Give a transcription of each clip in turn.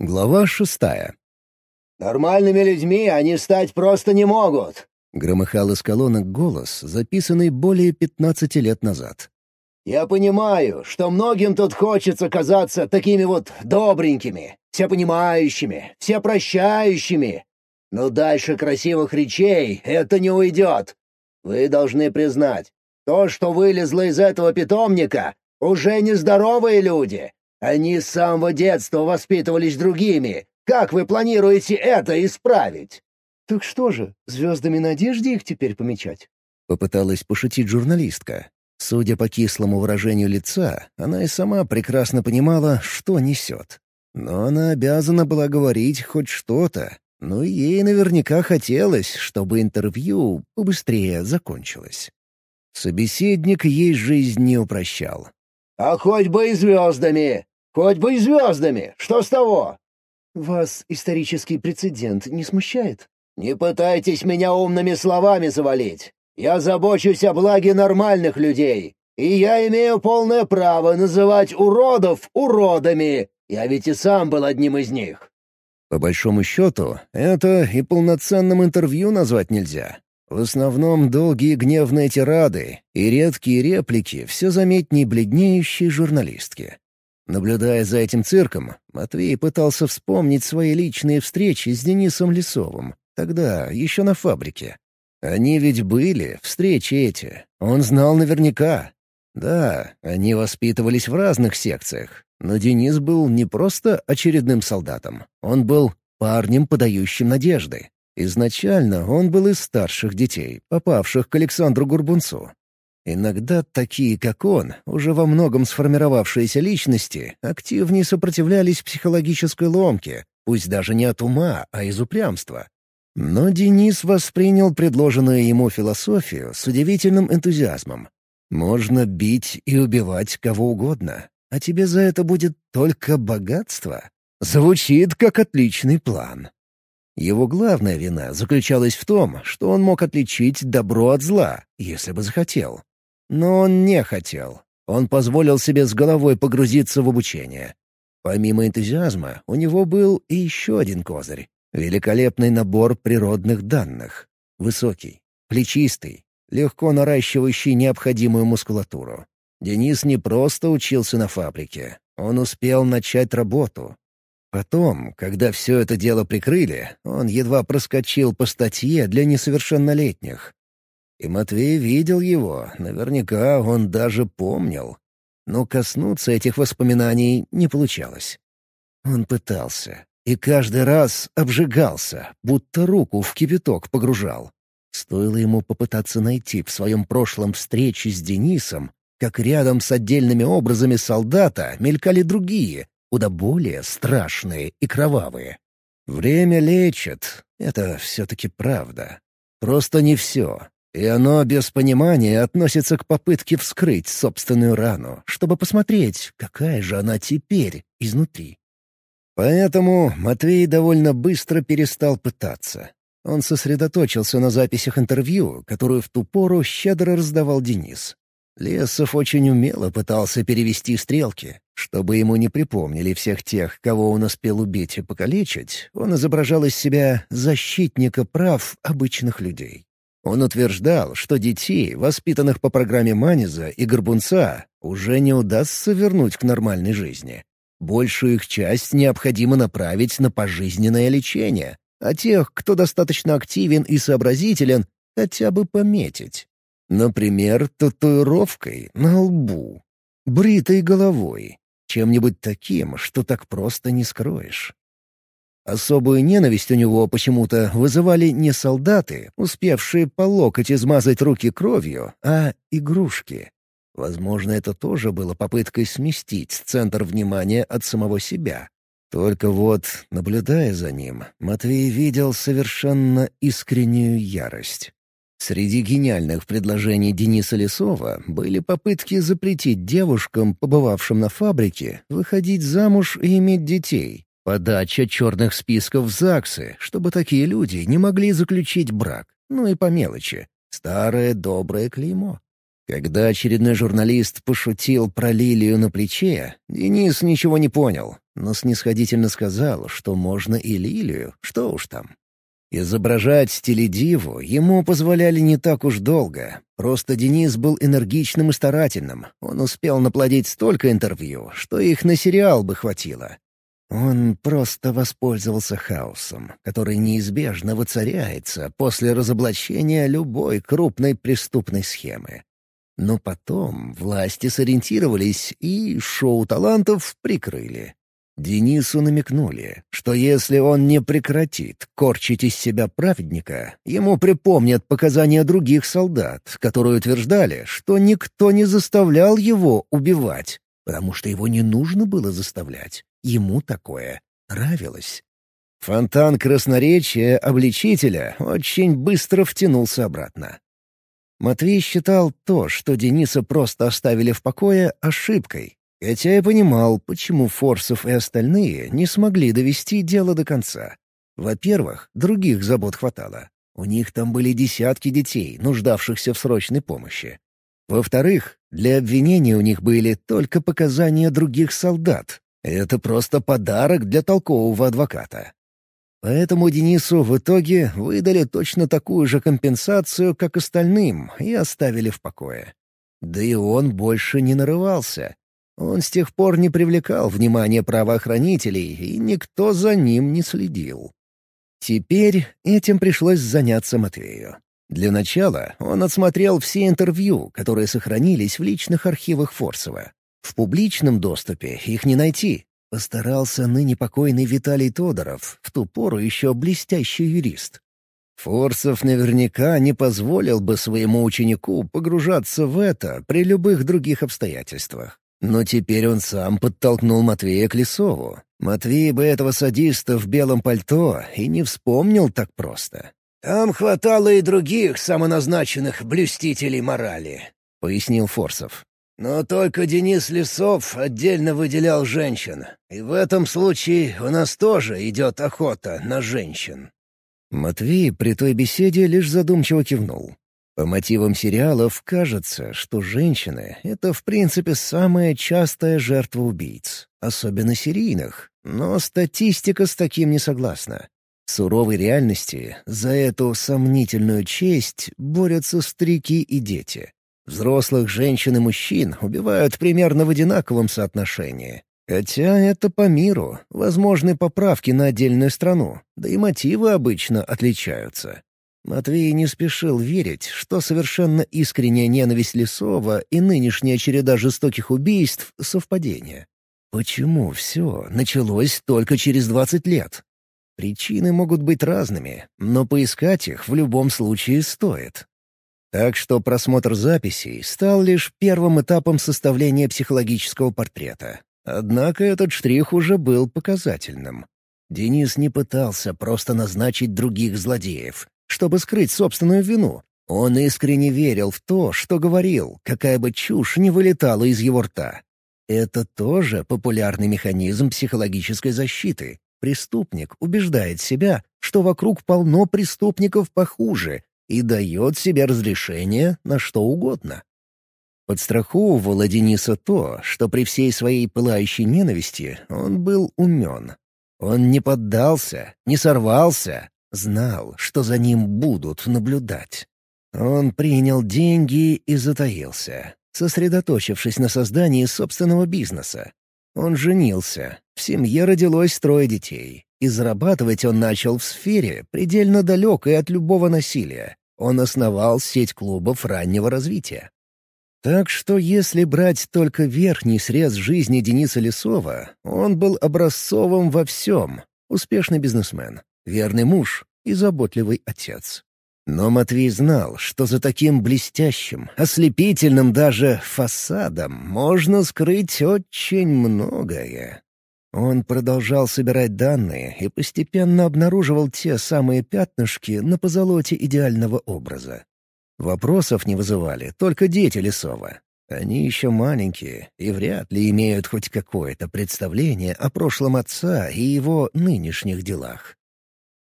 Глава шестая. «Нормальными людьми они стать просто не могут!» — громыхал из колонок голос, записанный более пятнадцати лет назад. «Я понимаю, что многим тут хочется казаться такими вот добренькими, всепонимающими, всепрощающими. Но дальше красивых речей это не уйдет. Вы должны признать, то, что вылезло из этого питомника, уже нездоровые люди, они с самого детства воспитывались другими. Как вы планируете это исправить?» «Так что же, звездами надежды их теперь помечать?» Попыталась пошутить журналистка. Судя по кислому выражению лица, она и сама прекрасно понимала, что несет. Но она обязана была говорить хоть что-то. Но ей наверняка хотелось, чтобы интервью побыстрее закончилось. Собеседник ей жизнь не упрощал. «А хоть бы и звездами! Хоть бы и звездами! Что с того?» «Вас исторический прецедент не смущает?» «Не пытайтесь меня умными словами завалить. Я забочусь о благе нормальных людей, и я имею полное право называть уродов уродами. Я ведь и сам был одним из них». По большому счету, это и полноценным интервью назвать нельзя. В основном долгие гневные тирады и редкие реплики все заметней бледнеющей журналистки. Наблюдая за этим цирком, Матвей пытался вспомнить свои личные встречи с Денисом Лисовым, тогда еще на фабрике. Они ведь были, встречи эти. Он знал наверняка. Да, они воспитывались в разных секциях, но Денис был не просто очередным солдатом. Он был парнем, подающим надежды. Изначально он был из старших детей, попавших к Александру Гурбунцу. Иногда такие, как он, уже во многом сформировавшиеся личности, активнее сопротивлялись психологической ломке, пусть даже не от ума, а из упрямства. Но Денис воспринял предложенную ему философию с удивительным энтузиазмом. Можно бить и убивать кого угодно, а тебе за это будет только богатство. Звучит как отличный план. Его главная вина заключалась в том, что он мог отличить добро от зла, если бы захотел. Но он не хотел. Он позволил себе с головой погрузиться в обучение. Помимо энтузиазма, у него был и еще один козырь — великолепный набор природных данных. Высокий, плечистый, легко наращивающий необходимую мускулатуру. Денис не просто учился на фабрике. Он успел начать работу. Потом, когда все это дело прикрыли, он едва проскочил по статье для несовершеннолетних. И Матвей видел его, наверняка он даже помнил. Но коснуться этих воспоминаний не получалось. Он пытался, и каждый раз обжигался, будто руку в кипяток погружал. Стоило ему попытаться найти в своем прошлом встречи с Денисом, как рядом с отдельными образами солдата мелькали другие, куда более страшные и кровавые. Время лечит, это все-таки правда. Просто не все, и оно без понимания относится к попытке вскрыть собственную рану, чтобы посмотреть, какая же она теперь изнутри. Поэтому Матвей довольно быстро перестал пытаться. Он сосредоточился на записях интервью, которую в ту пору щедро раздавал Денис. Лесов очень умело пытался перевести стрелки. Чтобы ему не припомнили всех тех, кого он успел убить и покалечить, он изображал из себя защитника прав обычных людей. Он утверждал, что детей, воспитанных по программе Маниза и Горбунца, уже не удастся вернуть к нормальной жизни. Большую их часть необходимо направить на пожизненное лечение, а тех, кто достаточно активен и сообразителен, хотя бы пометить. Например, татуировкой на лбу, бритой головой, чем-нибудь таким, что так просто не скроешь. Особую ненависть у него почему-то вызывали не солдаты, успевшие по локоть измазать руки кровью, а игрушки. Возможно, это тоже было попыткой сместить центр внимания от самого себя. Только вот, наблюдая за ним, Матвей видел совершенно искреннюю ярость. Среди гениальных предложений Дениса Лесова были попытки запретить девушкам, побывавшим на фабрике, выходить замуж и иметь детей, Подача черных списков в ЗАГСы, чтобы такие люди не могли заключить брак. Ну и по мелочи. Старое доброе клеймо. Когда очередной журналист пошутил про лилию на плече, Денис ничего не понял, но снисходительно сказал, что можно и лилию, что уж там. Изображать стиледиву ему позволяли не так уж долго. Просто Денис был энергичным и старательным. Он успел наплодить столько интервью, что их на сериал бы хватило. Он просто воспользовался хаосом, который неизбежно воцаряется после разоблачения любой крупной преступной схемы. Но потом власти сориентировались и шоу талантов прикрыли. Денису намекнули, что если он не прекратит корчить из себя праведника, ему припомнят показания других солдат, которые утверждали, что никто не заставлял его убивать, потому что его не нужно было заставлять. Ему такое нравилось. Фонтан красноречия обличителя очень быстро втянулся обратно. Матвей считал то, что Дениса просто оставили в покое, ошибкой, Хотя я понимал, почему Форсов и остальные не смогли довести дело до конца. Во-первых, других забот хватало. У них там были десятки детей, нуждавшихся в срочной помощи. Во-вторых, для обвинения у них были только показания других солдат. Это просто подарок для толкового адвоката. Поэтому Денису в итоге выдали точно такую же компенсацию, как остальным, и оставили в покое. Да и он больше не нарывался. Он с тех пор не привлекал внимания правоохранителей, и никто за ним не следил. Теперь этим пришлось заняться Матвею. Для начала он отсмотрел все интервью, которые сохранились в личных архивах Форсова. В публичном доступе их не найти. Постарался ныне покойный Виталий Тодоров, в ту пору еще блестящий юрист. Форсов наверняка не позволил бы своему ученику погружаться в это при любых других обстоятельствах. Но теперь он сам подтолкнул Матвея к Лесову. Матвей бы этого садиста в белом пальто и не вспомнил так просто. «Там хватало и других самоназначенных блюстителей морали», — пояснил Форсов. «Но только Денис Лесов отдельно выделял женщин, и в этом случае у нас тоже идет охота на женщин». Матвей при той беседе лишь задумчиво кивнул. По мотивам сериалов кажется, что женщины — это в принципе самая частая жертва убийц, особенно серийных, но статистика с таким не согласна. В суровой реальности за эту сомнительную честь борются старики и дети. Взрослых женщин и мужчин убивают примерно в одинаковом соотношении. Хотя это по миру, возможны поправки на отдельную страну, да и мотивы обычно отличаются. Матвей не спешил верить, что совершенно искренняя ненависть Лесова и нынешняя череда жестоких убийств — совпадение. Почему все началось только через двадцать лет? Причины могут быть разными, но поискать их в любом случае стоит. Так что просмотр записей стал лишь первым этапом составления психологического портрета. Однако этот штрих уже был показательным. Денис не пытался просто назначить других злодеев, чтобы скрыть собственную вину. Он искренне верил в то, что говорил, какая бы чушь не вылетала из его рта. Это тоже популярный механизм психологической защиты. Преступник убеждает себя, что вокруг полно преступников похуже, и дает себе разрешение на что угодно. Подстраховывало Дениса то, что при всей своей пылающей ненависти он был умен. Он не поддался, не сорвался, Знал, что за ним будут наблюдать. Он принял деньги и затаился, сосредоточившись на создании собственного бизнеса. Он женился, в семье родилось трое детей, и зарабатывать он начал в сфере, предельно далекой от любого насилия. Он основал сеть клубов раннего развития. Так что если брать только верхний срез жизни Дениса Лесова, он был образцовым во всем, успешный бизнесмен, верный муж и заботливый отец. Но Матвей знал, что за таким блестящим, ослепительным даже фасадом можно скрыть очень многое. Он продолжал собирать данные и постепенно обнаруживал те самые пятнышки на позолоте идеального образа. Вопросов не вызывали только дети Лесова. Они еще маленькие и вряд ли имеют хоть какое-то представление о прошлом отца и его нынешних делах.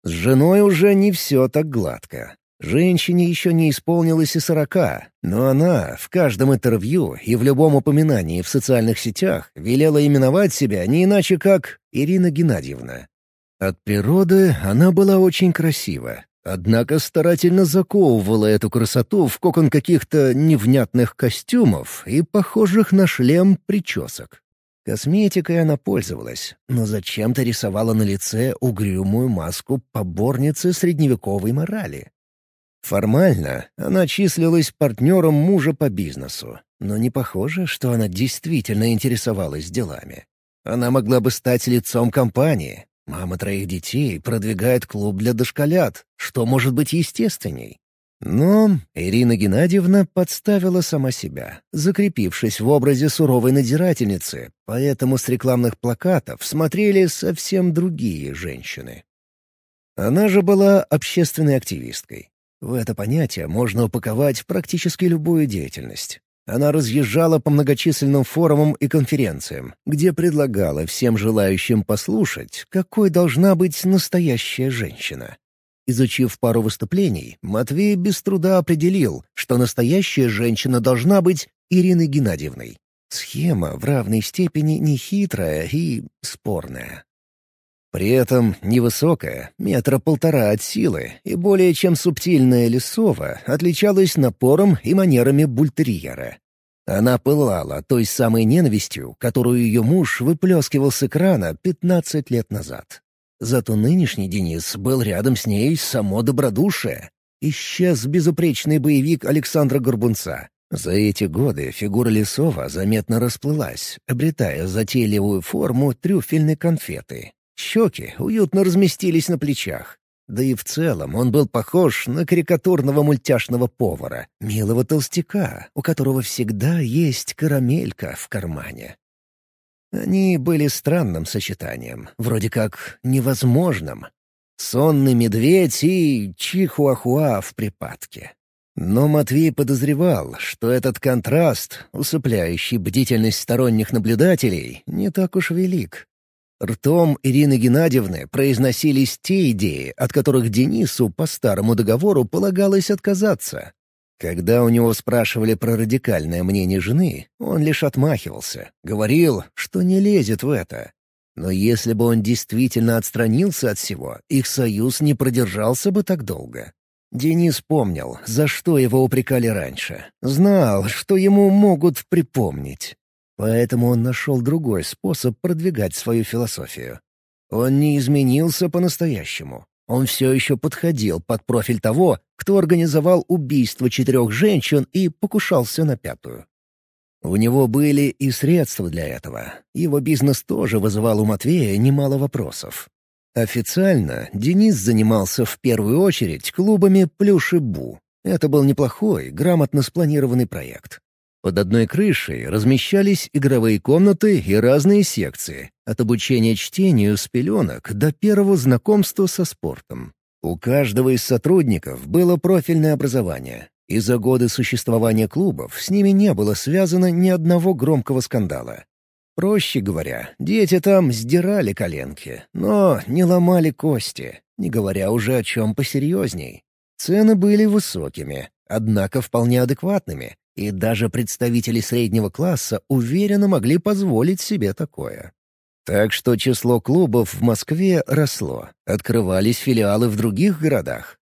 С женой уже не все так гладко. Женщине еще не исполнилось и сорока, но она в каждом интервью и в любом упоминании в социальных сетях велела именовать себя не иначе как Ирина Геннадьевна. От природы она была очень красива, однако старательно заковывала эту красоту в кокон каких-то невнятных костюмов и похожих на шлем причесок. Косметикой она пользовалась, но зачем-то рисовала на лице угрюмую маску поборницы средневековой морали. Формально она числилась партнером мужа по бизнесу, но не похоже, что она действительно интересовалась делами. Она могла бы стать лицом компании. Мама троих детей продвигает клуб для дошколят, что может быть естественней. Но Ирина Геннадьевна подставила сама себя, закрепившись в образе суровой надзирательницы, поэтому с рекламных плакатов смотрели совсем другие женщины. Она же была общественной активисткой, в это понятие можно упаковать практически любую деятельность. Она разъезжала по многочисленным форумам и конференциям, где предлагала всем желающим послушать, какой должна быть настоящая женщина. Изучив пару выступлений, Матвей без труда определил, что настоящая женщина должна быть Ириной Геннадьевной. Схема в равной степени нехитрая и спорная. При этом невысокая, метра полтора от силы, и более чем субтильная лесова отличалась напором и манерами бультерьера. Она пылала той самой ненавистью, которую ее муж выплескивал с экрана 15 лет назад. Зато нынешний Денис был рядом с ней само добродушие. Исчез безупречный боевик Александра Горбунца. За эти годы фигура Лесова заметно расплылась, обретая затейливую форму трюфельной конфеты. Щеки уютно разместились на плечах. Да и в целом он был похож на карикатурного мультяшного повара, милого толстяка, у которого всегда есть карамелька в кармане. Они были странным сочетанием, вроде как невозможным. Сонный медведь и чихуахуа в припадке. Но Матвей подозревал, что этот контраст, усыпляющий бдительность сторонних наблюдателей, не так уж велик. Ртом Ирины Геннадьевны произносились те идеи, от которых Денису по старому договору полагалось отказаться. Когда у него спрашивали про радикальное мнение жены, он лишь отмахивался, говорил, что не лезет в это. Но если бы он действительно отстранился от всего, их союз не продержался бы так долго. Денис помнил, за что его упрекали раньше. Знал, что ему могут припомнить. Поэтому он нашел другой способ продвигать свою философию. Он не изменился по-настоящему. Он все еще подходил под профиль того, кто организовал убийство четырех женщин и покушался на пятую. У него были и средства для этого. Его бизнес тоже вызывал у Матвея немало вопросов. Официально Денис занимался в первую очередь клубами «Плюш и Бу». Это был неплохой, грамотно спланированный проект. Под одной крышей размещались игровые комнаты и разные секции, от обучения чтению с пеленок до первого знакомства со спортом. У каждого из сотрудников было профильное образование, и за годы существования клубов с ними не было связано ни одного громкого скандала. Проще говоря, дети там сдирали коленки, но не ломали кости, не говоря уже о чем посерьезней. Цены были высокими, однако вполне адекватными, и даже представители среднего класса уверенно могли позволить себе такое. Так что число клубов в Москве росло, открывались филиалы в других городах.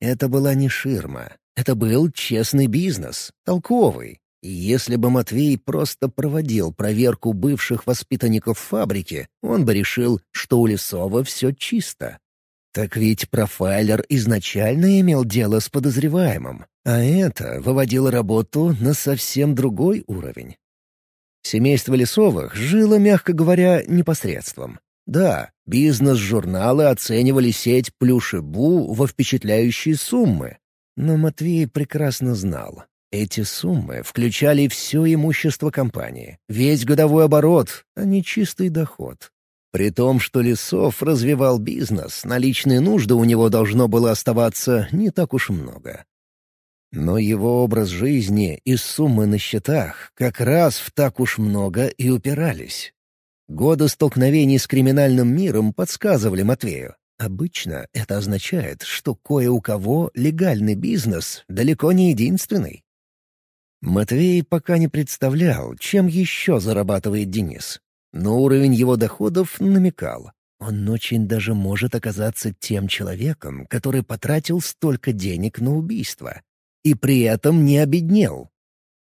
Это была не ширма, это был честный бизнес, толковый. И если бы Матвей просто проводил проверку бывших воспитанников фабрики, он бы решил, что у Лесова все чисто. Так ведь профайлер изначально имел дело с подозреваемым, а это выводило работу на совсем другой уровень. Семейство Лесовых жило, мягко говоря, непосредством. Да, бизнес-журналы оценивали сеть Плюшебу во впечатляющие суммы. Но Матвей прекрасно знал. Эти суммы включали все имущество компании, весь годовой оборот, а не чистый доход. При том, что Лесов развивал бизнес, на личные нужды у него должно было оставаться не так уж много. Но его образ жизни и суммы на счетах как раз в так уж много и упирались. Годы столкновений с криминальным миром подсказывали Матвею. Обычно это означает, что кое у кого легальный бизнес далеко не единственный. Матвей пока не представлял, чем еще зарабатывает Денис. Но уровень его доходов намекал. Он очень даже может оказаться тем человеком, который потратил столько денег на убийство. И при этом не обеднел.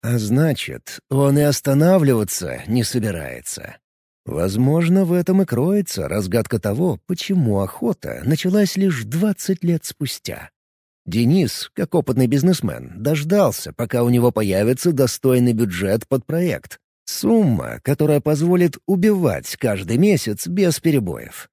А значит, он и останавливаться не собирается. Возможно, в этом и кроется разгадка того, почему охота началась лишь 20 лет спустя. Денис, как опытный бизнесмен, дождался, пока у него появится достойный бюджет под проект. Сумма, которая позволит убивать каждый месяц без перебоев.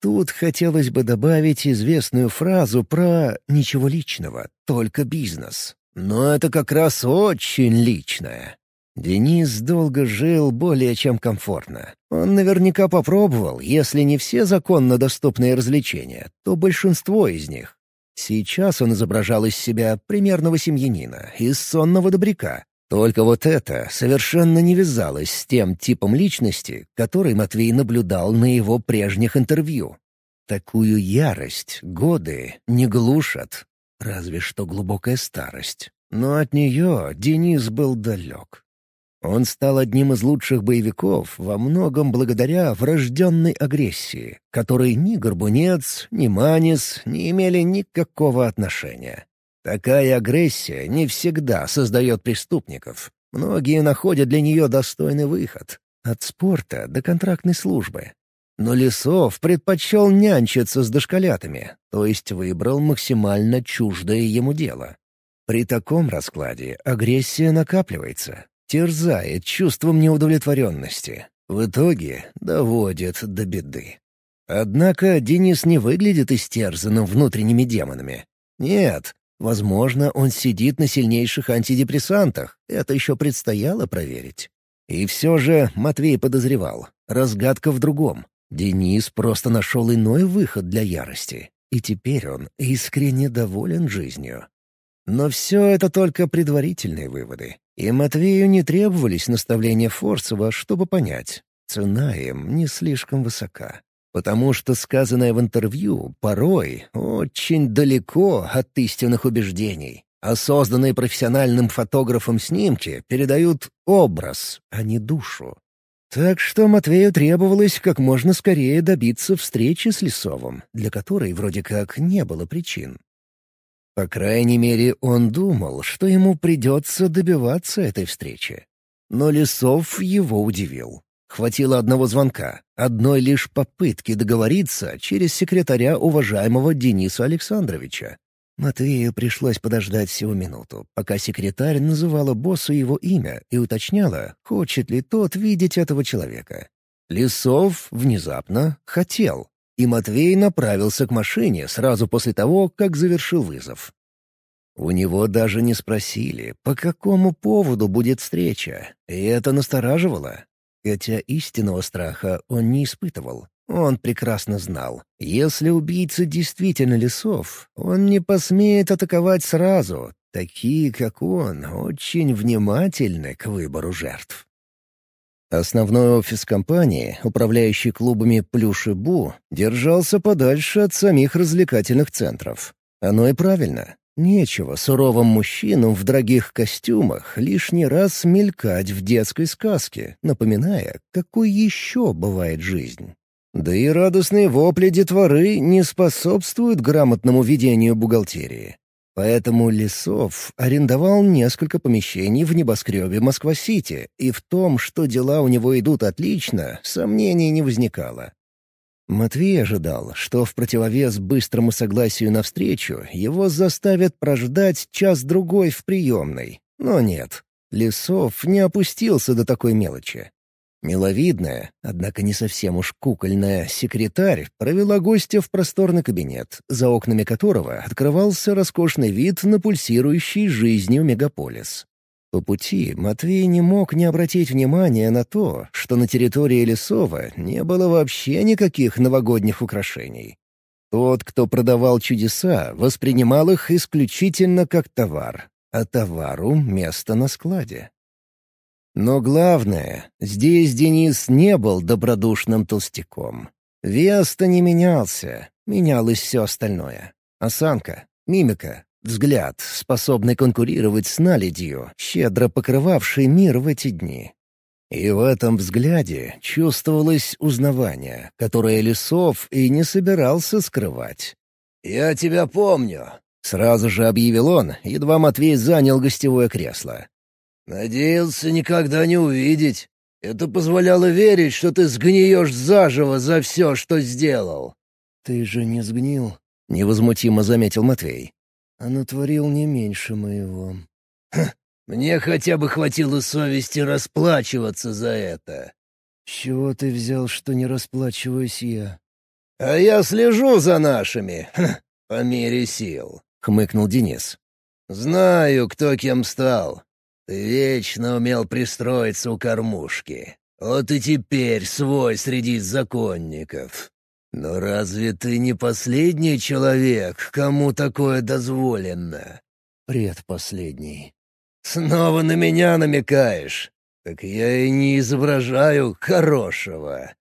Тут хотелось бы добавить известную фразу про «ничего личного, только бизнес». Но это как раз очень личное. Денис долго жил более чем комфортно. Он наверняка попробовал, если не все законно доступные развлечения, то большинство из них. Сейчас он изображал из себя примерного семьянина, из сонного добряка. Только вот это совершенно не вязалось с тем типом личности, который Матвей наблюдал на его прежних интервью. Такую ярость годы не глушат, разве что глубокая старость. Но от нее Денис был далек. Он стал одним из лучших боевиков во многом благодаря врожденной агрессии, которой ни Горбунец, ни Манис не имели никакого отношения. Такая агрессия не всегда создает преступников. Многие находят для нее достойный выход. От спорта до контрактной службы. Но Лисов предпочел нянчиться с дошколятами, то есть выбрал максимально чуждое ему дело. При таком раскладе агрессия накапливается, терзает чувством неудовлетворенности. В итоге доводит до беды. Однако Денис не выглядит истерзанным внутренними демонами. Нет, возможно, он сидит на сильнейших антидепрессантах, это еще предстояло проверить. И все же Матвей подозревал. Разгадка в другом. Денис просто нашел иной выход для ярости. И теперь он искренне доволен жизнью. Но все это только предварительные выводы. И Матвею не требовались наставления Форцева, чтобы понять, цена им не слишком высока. Потому что сказанное в интервью порой очень далеко от истинных убеждений, а созданные профессиональным фотографом снимки передают образ, а не душу. Так что Матвею требовалось как можно скорее добиться встречи с Лисовым, для которой вроде как не было причин. По крайней мере, он думал, что ему придется добиваться этой встречи. Но Лисов его удивил. Хватило одного звонка, одной лишь попытки договориться через секретаря уважаемого Дениса Александровича. Матвею пришлось подождать всего минуту, пока секретарь называла боссу его имя и уточняла, хочет ли тот видеть этого человека. Лисов внезапно хотел и Матвей направился к машине сразу после того, как завершил вызов. У него даже не спросили, по какому поводу будет встреча, и это настораживало. Хотя истинного страха он не испытывал. Он прекрасно знал, если убийца действительно лесов, он не посмеет атаковать сразу. Такие, как он, очень внимательны к выбору жертв. Основной офис компании, управляющий клубами «Плюш» и «Бу», держался подальше от самих развлекательных центров. Оно и правильно. Нечего суровым мужчинам в дорогих костюмах лишний раз мелькать в детской сказке, напоминая, какой еще бывает жизнь. Да и радостные вопли детворы не способствуют грамотному ведению бухгалтерии. Поэтому Лисов арендовал несколько помещений в небоскребе Москва-Сити, и в том, что дела у него идут отлично, сомнений не возникало. Матвей ожидал, что в противовес быстрому согласию на встречу его заставят прождать час-другой в приемной. Но нет, Лисов не опустился до такой мелочи. Миловидная, однако не совсем уж кукольная, секретарь провела гостя в просторный кабинет, за окнами которого открывался роскошный вид на пульсирующий жизнью мегаполис. По пути Матвей не мог не обратить внимания на то, что на территории Лесова не было вообще никаких новогодних украшений. Тот, кто продавал чудеса, воспринимал их исключительно как товар, а товару — место на складе. Но главное, здесь Денис не был добродушным толстяком. Веста не менялся. менялось все остальное. Осанка, мимика, взгляд, способный конкурировать с наледью, щедро покрывавший мир в эти дни. И в этом взгляде чувствовалось узнавание, которое Лисов и не собирался скрывать. «Я тебя помню», — сразу же объявил он, едва Матвей занял гостевое кресло. «Надеялся никогда не увидеть. Это позволяло верить, что ты сгниешь заживо за все, что сделал». «Ты же не сгнил», — невозмутимо заметил Матвей. «А натворил не меньше моего». «Ха, мне хотя бы хватило совести расплачиваться за это. Чего ты взял, что не расплачиваюсь я? А я слежу за нашими, по мере сил, — хмыкнул Денис. Знаю, кто кем стал. Ты вечно умел пристроиться у кормушки. Вот и теперь свой среди законников. Но разве ты не последний человек, кому такое дозволено? Предпоследний. «Снова на меня намекаешь? Так я и не изображаю хорошего».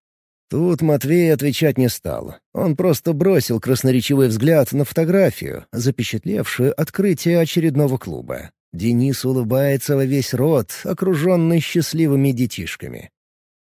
Тут Матвей отвечать не стал. Он просто бросил красноречивый взгляд на фотографию, запечатлевшую открытие очередного клуба. Денис улыбается во весь рот, окруженный счастливыми детишками.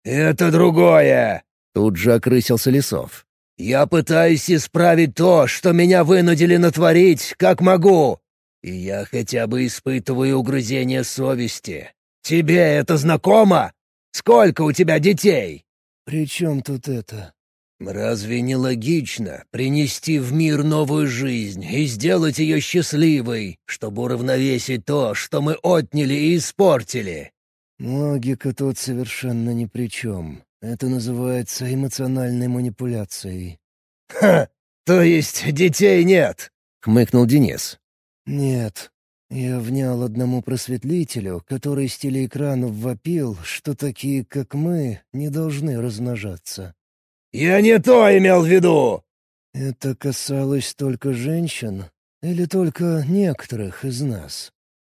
«Это другое!» — тут же окрысился Лисов. «Я пытаюсь исправить то, что меня вынудили натворить, как могу. И я хотя бы испытываю угрызение совести. Тебе это знакомо? Сколько у тебя детей?» «При чем тут это?» «Разве не логично принести в мир новую жизнь и сделать ее счастливой, чтобы уравновесить то, что мы отняли и испортили?» «Логика тут совершенно ни при чем. Это называется эмоциональной манипуляцией». «Ха! То есть детей нет?» — хмыкнул Денис. «Нет. Я внял одному просветлителю, который с телеэкранов вопил, что такие, как мы, не должны размножаться». «Я не то имел в виду!» «Это касалось только женщин или только некоторых из нас?»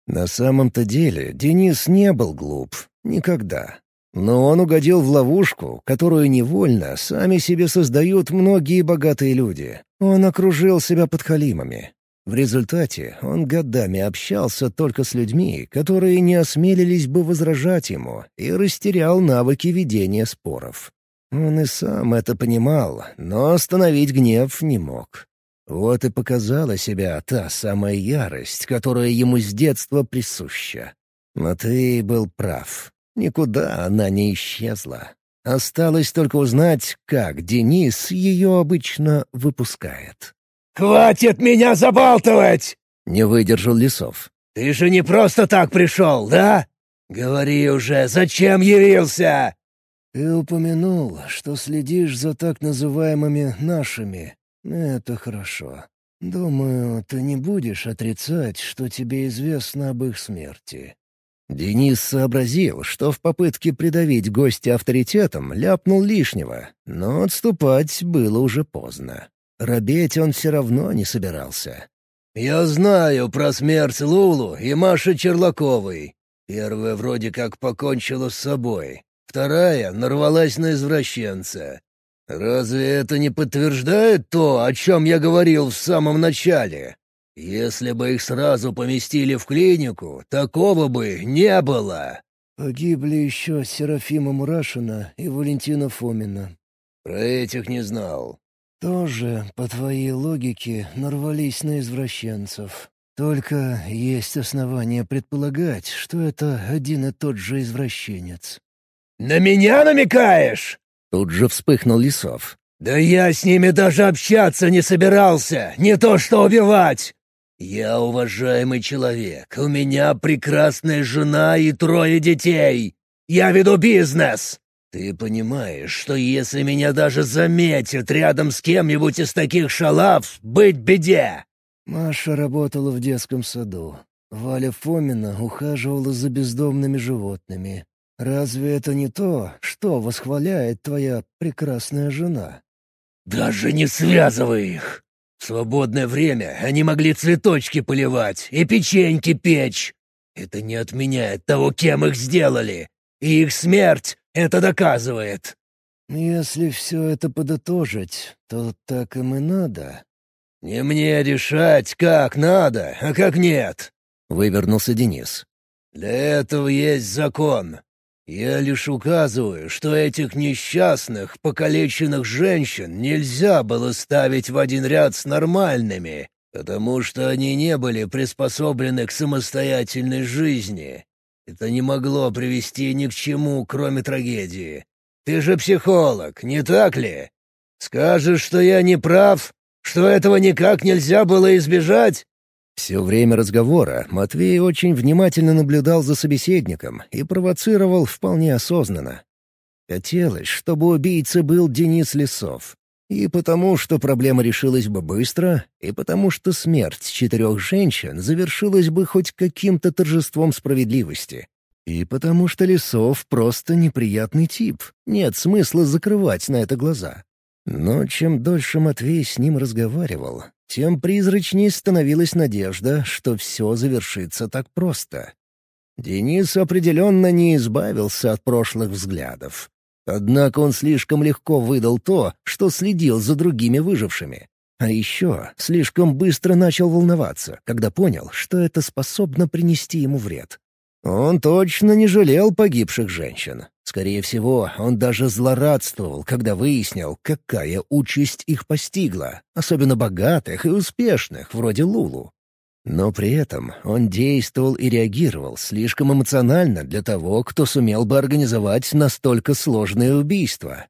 На самом-то деле Денис не был глуп. Никогда. Но он угодил в ловушку, которую невольно сами себе создают многие богатые люди. Он окружил себя подхалимами. В результате он годами общался только с людьми, которые не осмелились бы возражать ему, и растерял навыки ведения споров. Он и сам это понимал, но остановить гнев не мог. Вот и показала себя та самая ярость, которая ему с детства присуща. Но ты был прав. Никуда она не исчезла. Осталось только узнать, как Денис ее обычно выпускает. «Хватит меня забалтывать!» — не выдержал Лисов. «Ты же не просто так пришел, да? Говори уже, зачем явился?» «Ты упомянул, что следишь за так называемыми «нашими». Это хорошо. Думаю, ты не будешь отрицать, что тебе известно об их смерти». Денис сообразил, что в попытке придавить гостя авторитетом ляпнул лишнего, но отступать было уже поздно. Робеть он все равно не собирался. «Я знаю про смерть Лулу и Маши Черлаковой. Первая вроде как покончила с собой, вторая нарвалась на извращенца. Разве это не подтверждает то, о чем я говорил в самом начале? Если бы их сразу поместили в клинику, такого бы не было». Погибли еще Серафима Мурашина и Валентина Фомина. «Про этих не знал. Тоже, по твоей логике, нарвались на извращенцев. Только есть основания предполагать, что это один и тот же извращенец. «На меня намекаешь?» Тут же вспыхнул Лисов. «Да я с ними даже общаться не собирался, не то что убивать! Я уважаемый человек, у меня прекрасная жена и трое детей. Я веду бизнес. «Ты понимаешь, что если меня даже заметят рядом с кем-нибудь из таких шалав, быть беде!» Маша работала в детском саду. Валя Фомина ухаживала за бездомными животными. Разве это не то, что восхваляет твоя прекрасная жена? «Даже не связывай их! В свободное время они могли цветочки поливать и печеньки печь. Это не отменяет того, кем их сделали. И их смерть это доказывает». Если все это подытожить, то так им и надо. «Не мне решать, как надо, а как нет», — вывернулся Денис. «Для этого есть закон. Я лишь указываю, что этих несчастных, покалеченных женщин нельзя было ставить в один ряд с нормальными, потому что они не были приспособлены к самостоятельной жизни. Это не могло привести ни к чему, кроме трагедии. Ты же психолог, не так ли? Скажешь, что я не прав? Что этого никак нельзя было избежать?» Все время разговора Матвей очень внимательно наблюдал за собеседником и провоцировал вполне осознанно. Хотелось, чтобы убийца был Денис Лесов. И потому, что проблема решилась бы быстро, и потому, что смерть четырех женщин завершилась бы хоть каким-то торжеством справедливости. И потому, что Лесов просто неприятный тип. Нет смысла закрывать на это глаза. Но чем дольше Матвей с ним разговаривал, тем призрачнее становилась надежда, что все завершится так просто. Денис определенно не избавился от прошлых взглядов. Однако он слишком легко выдал то, что следил за другими выжившими. А еще слишком быстро начал волноваться, когда понял, что это способно принести ему вред. Он точно не жалел погибших женщин. Скорее всего, он даже злорадствовал, когда выяснил, какая участь их постигла, особенно богатых и успешных, вроде Лулу. Но при этом он действовал и реагировал слишком эмоционально для того, кто сумел бы организовать настолько сложное убийство.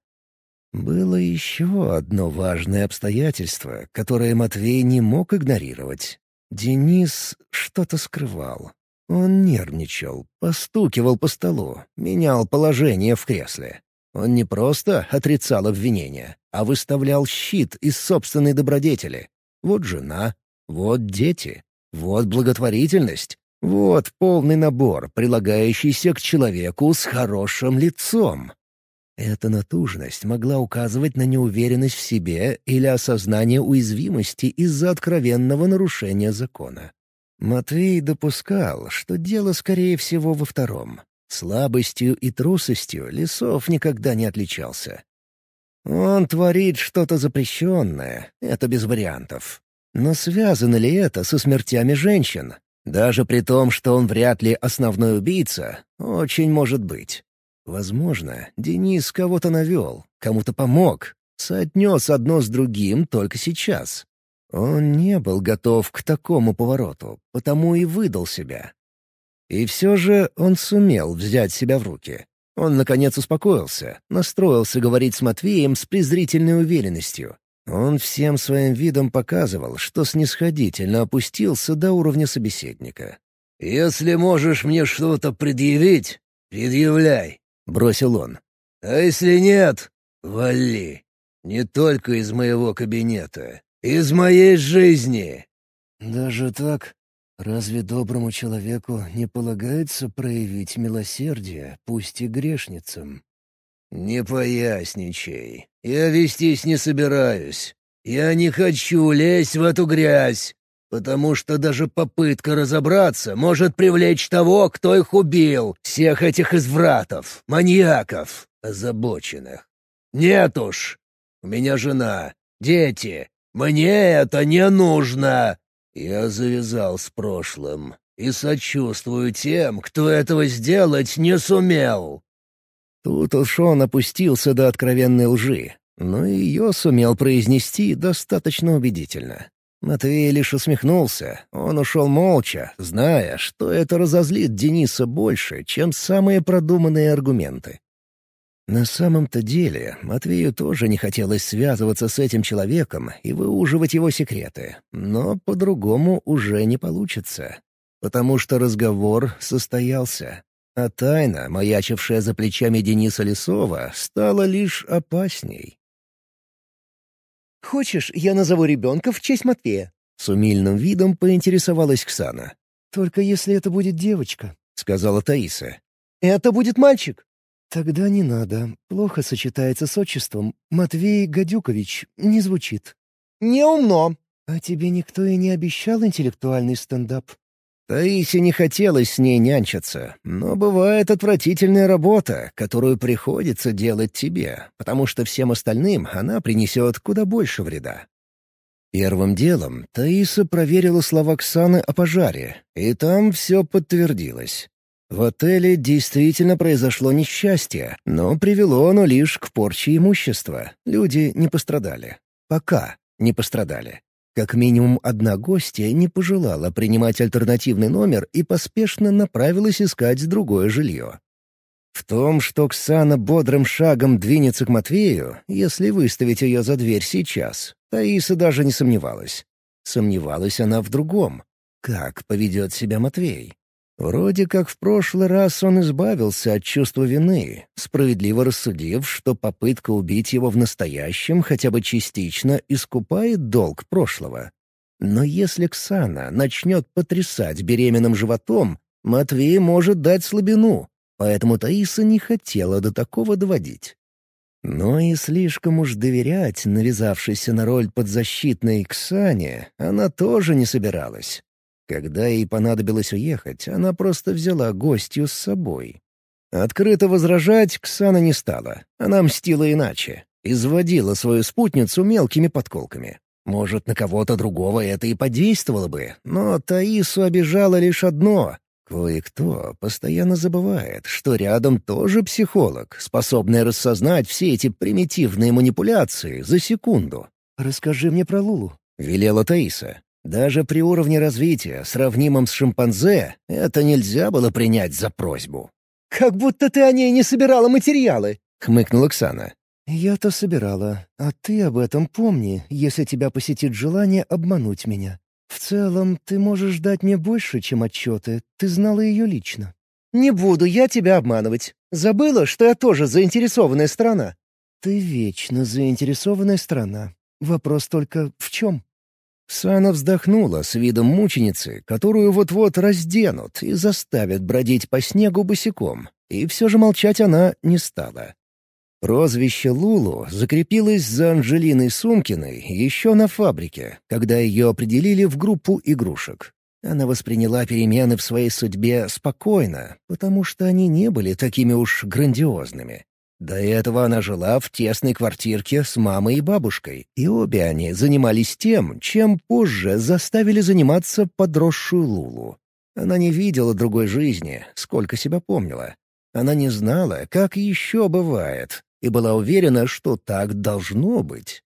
Было еще одно важное обстоятельство, которое Матвей не мог игнорировать. Денис что-то скрывал. Он нервничал, постукивал по столу, менял положение в кресле. Он не просто отрицал обвинения, а выставлял щит из собственной добродетели. Вот жена, вот дети, вот благотворительность, вот полный набор, прилагающийся к человеку с хорошим лицом. Эта натужность могла указывать на неуверенность в себе или осознание уязвимости из-за откровенного нарушения закона. Матвей допускал, что дело, скорее всего, во втором. Слабостью и трусостью Лесов никогда не отличался. Он творит что-то запрещенное, это без вариантов. Но связано ли это со смертями женщин? Даже при том, что он вряд ли основной убийца, очень может быть. Возможно, Денис кого-то навел, кому-то помог, соотнес одно с другим только сейчас. Он не был готов к такому повороту, потому и выдал себя. И все же он сумел взять себя в руки. Он, наконец, успокоился, настроился говорить с Матвеем с презрительной уверенностью. Он всем своим видом показывал, что снисходительно опустился до уровня собеседника. «Если можешь мне что-то предъявить, предъявляй», — бросил он. «А если нет, вали. Не только из моего кабинета. Из моей жизни!» «Даже так? Разве доброму человеку не полагается проявить милосердие, пусть и грешницам?» «Не поясничай. Я вестись не собираюсь. Я не хочу лезть в эту грязь, потому что даже попытка разобраться может привлечь того, кто их убил, всех этих извратов, маньяков, озабоченных. Нет уж. У меня жена, дети, «Мне это не нужно!» Я завязал с прошлым и сочувствую тем, кто этого сделать не сумел. Тут уж он опустился до откровенной лжи, но ее сумел произнести достаточно убедительно. Матвей лишь усмехнулся. Он ушел молча, зная, что это разозлит Дениса больше, чем самые продуманные аргументы. На самом-то деле, Матвею тоже не хотелось связываться с этим человеком и выуживать его секреты, но по-другому уже не получится. Потому что разговор состоялся, а тайна, маячившая за плечами Дениса Лесова, стала лишь опасней. «Хочешь, я назову ребенка в честь Матвея?» С умильным видом поинтересовалась Ксана. «Только если это будет девочка», — сказала Таиса. «Это будет мальчик», «Тогда не надо. Плохо сочетается с отчеством. Матвей Гадюкович не звучит». «Не умно». «А тебе никто и не обещал интеллектуальный стендап?» Таисе не хотелось с ней нянчиться, но бывает отвратительная работа, которую приходится делать тебе, потому что всем остальным она принесет куда больше вреда. Первым делом Таиса проверила слова Ксаны о пожаре, и там все подтвердилось. В отеле действительно произошло несчастье, но привело оно лишь к порче имущества. Люди не пострадали. Пока не пострадали. Как минимум одна гостья не пожелала принимать альтернативный номер и поспешно направилась искать другое жилье. В том, что Ксана бодрым шагом двинется к Матвею, если выставить ее за дверь сейчас, Таиса даже не сомневалась. Сомневалась она в другом. Как поведет себя Матвей? Вроде как в прошлый раз он избавился от чувства вины, справедливо рассудив, что попытка убить его в настоящем хотя бы частично искупает долг прошлого. Но если Ксана начнет потрясать беременным животом, Матвей может дать слабину, поэтому Таиса не хотела до такого доводить. Но и слишком уж доверять навязавшейся на роль подзащитной Ксане она тоже не собиралась. Когда ей понадобилось уехать, она просто взяла гостью с собой. Открыто возражать Ксана не стала. Она мстила иначе. Изводила свою спутницу мелкими подколками. Может, на кого-то другого это и подействовало бы, но Таису обижало лишь одно. Кое-кто постоянно забывает, что рядом тоже психолог, способный рассознать все эти примитивные манипуляции за секунду. «Расскажи мне про Лулу», — велела Таиса. Даже при уровне развития, сравнимом с шимпанзе, это нельзя было принять за просьбу. «Как будто ты о ней не собирала материалы!» — хмыкнула Оксана. «Я-то собирала, а ты об этом помни, если тебя посетит желание обмануть меня. В целом, ты можешь дать мне больше, чем отчеты, ты знала ее лично». «Не буду я тебя обманывать. Забыла, что я тоже заинтересованная страна?» «Ты вечно заинтересованная страна. Вопрос только в чем?» Сана вздохнула с видом мученицы, которую вот-вот разденут и заставят бродить по снегу босиком, и все же молчать она не стала. Прозвище Лулу закрепилось за Анжелиной Сумкиной еще на фабрике, когда ее определили в группу игрушек. Она восприняла перемены в своей судьбе спокойно, потому что они не были такими уж грандиозными. До этого она жила в тесной квартирке с мамой и бабушкой, и обе они занимались тем, чем позже заставили заниматься подросшую Лулу. Она не видела другой жизни, сколько себя помнила. Она не знала, как еще бывает, и была уверена, что так должно быть.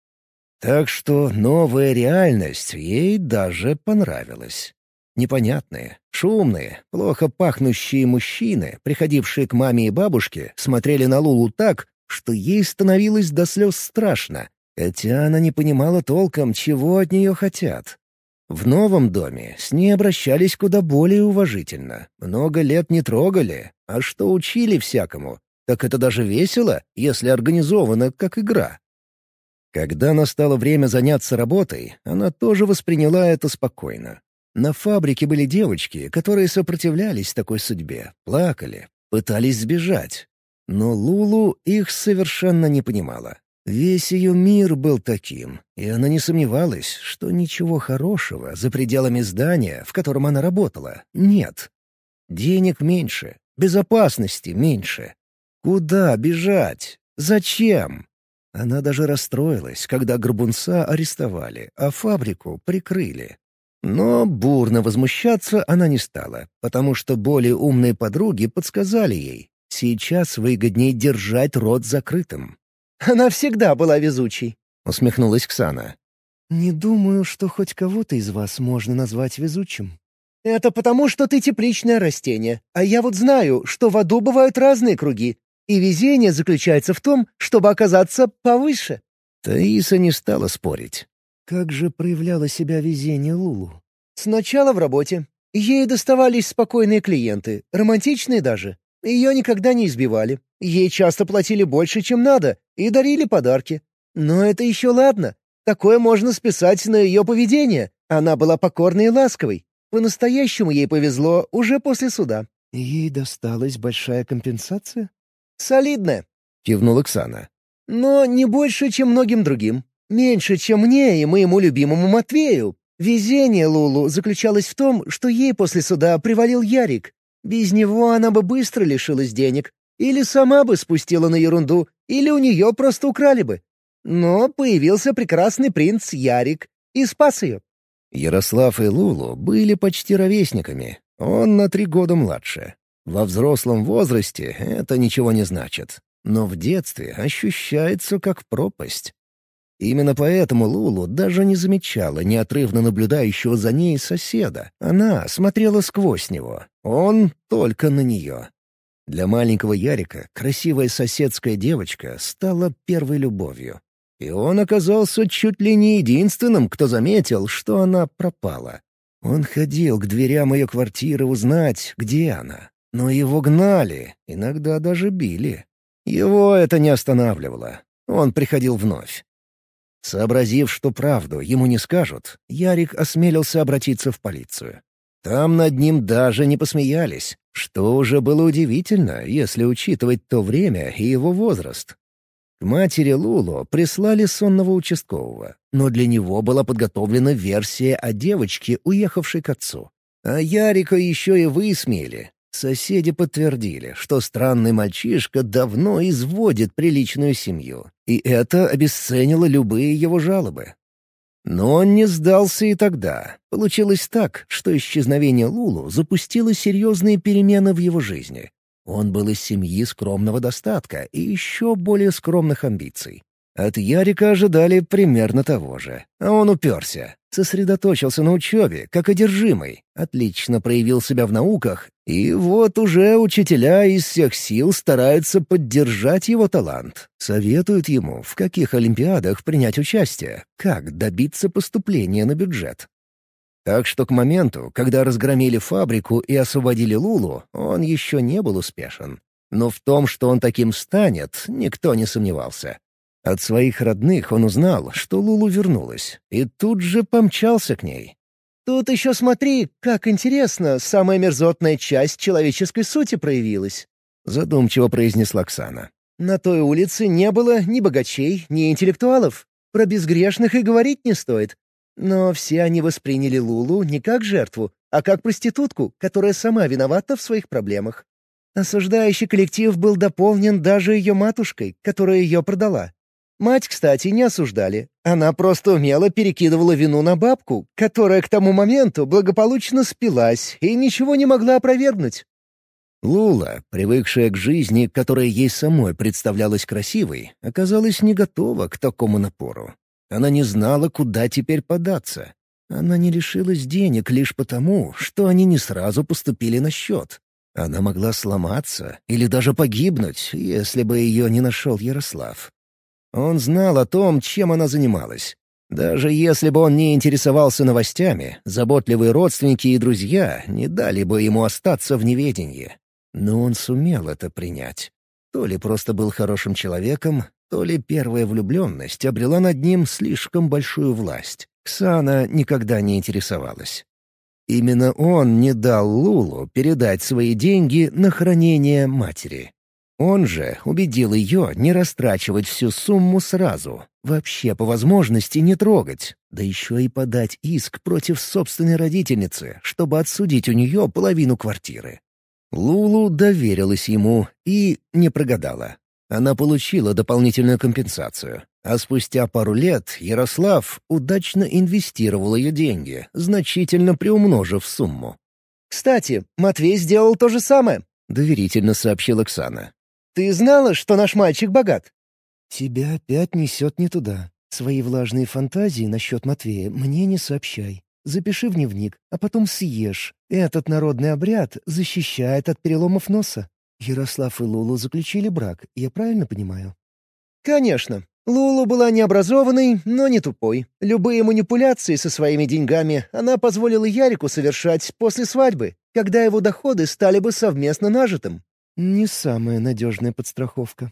Так что новая реальность ей даже понравилась. Непонятные, шумные, плохо пахнущие мужчины, приходившие к маме и бабушке, смотрели на Лулу так, что ей становилось до слез страшно, хотя она не понимала толком, чего от нее хотят. В новом доме с ней обращались куда более уважительно. Много лет не трогали, а что учили всякому, так это даже весело, если организовано как игра. Когда настало время заняться работой, она тоже восприняла это спокойно. На фабрике были девочки, которые сопротивлялись такой судьбе, плакали, пытались сбежать. Но Лулу их совершенно не понимала. Весь ее мир был таким, и она не сомневалась, что ничего хорошего за пределами здания, в котором она работала, нет. Денег меньше, безопасности меньше. Куда бежать? Зачем? Она даже расстроилась, когда Горбунца арестовали, а фабрику прикрыли. Но бурно возмущаться она не стала, потому что более умные подруги подсказали ей. Сейчас выгоднее держать рот закрытым. «Она всегда была везучей», — усмехнулась Ксана. «Не думаю, что хоть кого-то из вас можно назвать везучим». «Это потому, что ты тепличное растение, а я вот знаю, что в аду бывают разные круги, и везение заключается в том, чтобы оказаться повыше». Таиса не стала спорить. Как же проявляло себя везение Лулу? Сначала в работе. Ей доставались спокойные клиенты, романтичные даже. Ее никогда не избивали. Ей часто платили больше, чем надо, и дарили подарки. Но это еще ладно. Такое можно списать на ее поведение. Она была покорной и ласковой. По-настоящему ей повезло уже после суда. Ей досталась большая компенсация? Солидная, — кивнула Оксана. Но не больше, чем многим другим. Меньше, чем мне и моему любимому Матвею. Везение Лулу заключалось в том, что ей после суда привалил Ярик. Без него она бы быстро лишилась денег. Или сама бы спустила на ерунду, или у нее просто украли бы. Но появился прекрасный принц Ярик и спас ее. Ярослав и Лулу были почти ровесниками. Он на три года младше. Во взрослом возрасте это ничего не значит. Но в детстве ощущается как пропасть. Именно поэтому Лулу даже не замечала неотрывно наблюдающего за ней соседа. Она смотрела сквозь него. Он только на нее. Для маленького Ярика красивая соседская девочка стала первой любовью. И он оказался чуть ли не единственным, кто заметил, что она пропала. Он ходил к дверям ее квартиры узнать, где она. Но его гнали, иногда даже били. Его это не останавливало. Он приходил вновь. Сообразив, что правду ему не скажут, Ярик осмелился обратиться в полицию. Там над ним даже не посмеялись, что уже было удивительно, если учитывать то время и его возраст. К матери Лулу прислали сонного участкового, но для него была подготовлена версия о девочке, уехавшей к отцу. А Ярика еще и высмеяли. Соседи подтвердили, что странный мальчишка давно изводит приличную семью, и это обесценило любые его жалобы. Но он не сдался и тогда. Получилось так, что исчезновение Лулу запустило серьезные перемены в его жизни. Он был из семьи скромного достатка и еще более скромных амбиций. От Ярика ожидали примерно того же. А он уперся, сосредоточился на учебе, как одержимый, отлично проявил себя в науках, и вот уже учителя из всех сил стараются поддержать его талант, советуют ему, в каких олимпиадах принять участие, как добиться поступления на бюджет. Так что к моменту, когда разгромили фабрику и освободили Лулу, он еще не был успешен. Но в том, что он таким станет, никто не сомневался. От своих родных он узнал, что Лулу вернулась, и тут же помчался к ней. «Тут еще смотри, как интересно, самая мерзотная часть человеческой сути проявилась», — задумчиво произнесла Оксана. «На той улице не было ни богачей, ни интеллектуалов. Про безгрешных и говорить не стоит. Но все они восприняли Лулу не как жертву, а как проститутку, которая сама виновата в своих проблемах. Осуждающий коллектив был дополнен даже ее матушкой, которая ее продала. Мать, кстати, не осуждали. Она просто умело перекидывала вину на бабку, которая к тому моменту благополучно спилась и ничего не могла опровергнуть. Лула, привыкшая к жизни, которая ей самой представлялась красивой, оказалась не готова к такому напору. Она не знала, куда теперь податься. Она не лишилась денег лишь потому, что они не сразу поступили на счет. Она могла сломаться или даже погибнуть, если бы ее не нашел Ярослав. Он знал о том, чем она занималась. Даже если бы он не интересовался новостями, заботливые родственники и друзья не дали бы ему остаться в неведении. Но он сумел это принять. То ли просто был хорошим человеком, то ли первая влюбленность обрела над ним слишком большую власть. Ксана никогда не интересовалась. Именно он не дал Лулу передать свои деньги на хранение матери. Он же убедил ее не растрачивать всю сумму сразу, вообще по возможности не трогать, да еще и подать иск против собственной родительницы, чтобы отсудить у нее половину квартиры. Лулу доверилась ему и не прогадала. Она получила дополнительную компенсацию, а спустя пару лет Ярослав удачно инвестировал ее деньги, значительно приумножив сумму. «Кстати, Матвей сделал то же самое», — доверительно сообщил Оксана. «Ты знала, что наш мальчик богат?» «Тебя опять несет не туда. Свои влажные фантазии насчет Матвея мне не сообщай. Запиши в дневник, а потом съешь. Этот народный обряд защищает от переломов носа. Ярослав и Лулу заключили брак, я правильно понимаю? Конечно. Лулу была необразованной, но не тупой. Любые манипуляции со своими деньгами она позволила Ярику совершать после свадьбы, когда его доходы стали бы совместно нажитым. Не самая надежная подстраховка.